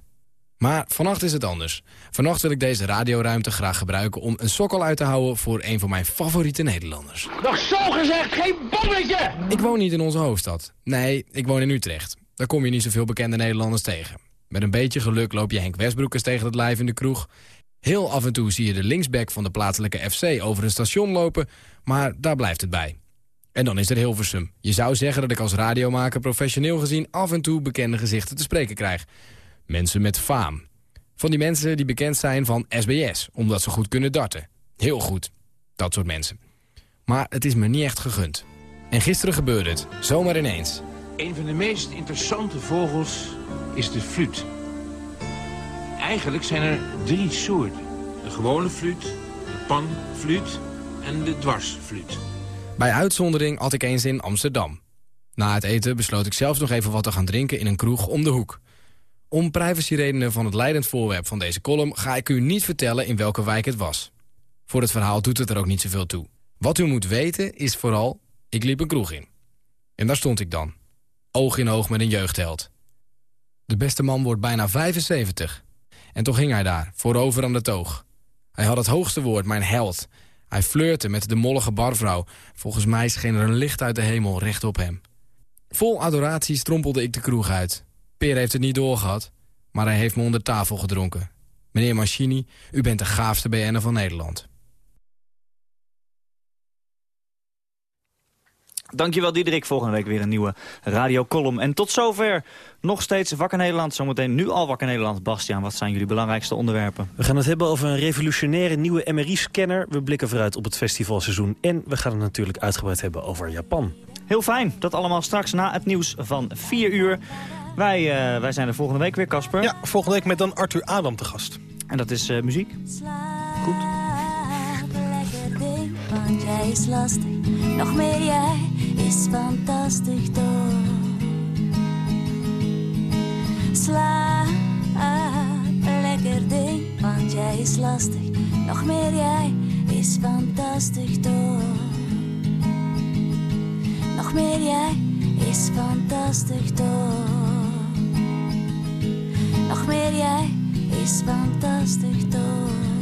V: Maar vannacht is het anders. Vannacht wil ik deze radioruimte graag gebruiken... om een sokkel uit te houden voor een van mijn favoriete Nederlanders.
W: Nog zo gezegd, geen bommetje!
V: Ik woon niet in onze hoofdstad. Nee, ik woon in Utrecht. Daar kom je niet zoveel bekende Nederlanders tegen. Met een beetje geluk loop je Henk Westbroekers tegen het lijf in de kroeg... Heel af en toe zie je de linksback van de plaatselijke FC over een station lopen... maar daar blijft het bij. En dan is er Hilversum. Je zou zeggen dat ik als radiomaker professioneel gezien... af en toe bekende gezichten te spreken krijg. Mensen met faam. Van die mensen die bekend zijn van SBS, omdat ze goed kunnen darten. Heel goed. Dat soort mensen. Maar het is me niet echt gegund. En gisteren gebeurde het, zomaar ineens.
W: Een van de meest interessante vogels is de fluit. Eigenlijk zijn er drie soorten. De gewone fluit, de panfluit en de dwarsfluit.
V: Bij uitzondering had ik eens in Amsterdam. Na het eten besloot ik zelf nog even wat te gaan drinken in een kroeg om de hoek. Om privacyredenen van het leidend voorwerp van deze column... ga ik u niet vertellen in welke wijk het was. Voor het verhaal doet het er ook niet zoveel toe. Wat u moet weten is vooral, ik liep een kroeg in. En daar stond ik dan. Oog in oog met een jeugdheld. De beste man wordt bijna 75. En toch hing hij daar, voorover aan de toog. Hij had het hoogste woord, mijn held. Hij flirte met de mollige barvrouw. Volgens mij scheen er een licht uit de hemel recht op hem. Vol adoratie strompelde ik de kroeg uit. Peer heeft het niet doorgehad, maar hij heeft me onder tafel gedronken. Meneer Machini, u bent de gaafste BN'er van Nederland.
D: Dankjewel Diederik. Volgende week weer een nieuwe radiocolumn. En tot zover nog steeds Wakker Nederland. Zometeen nu al Wakker Nederland. Bastiaan, wat zijn jullie belangrijkste onderwerpen?
X: We gaan het hebben over een revolutionaire nieuwe MRI-scanner. We blikken vooruit op het festivalseizoen. En we gaan het natuurlijk uitgebreid hebben over Japan.
D: Heel fijn. Dat allemaal straks na het nieuws van 4 uur. Wij, uh, wij zijn er volgende week weer, Casper.
E: Ja, volgende week met dan Arthur Adam te gast.
D: En dat is uh, muziek.
Y: Goed. Lekker ding, want jij is lastig. Nog meer jij is fantastisch toch. Slaap, lekker ding, want jij is lastig. Nog meer jij is fantastisch toch. Nog meer jij is fantastisch toch. Nog meer jij is fantastisch toch.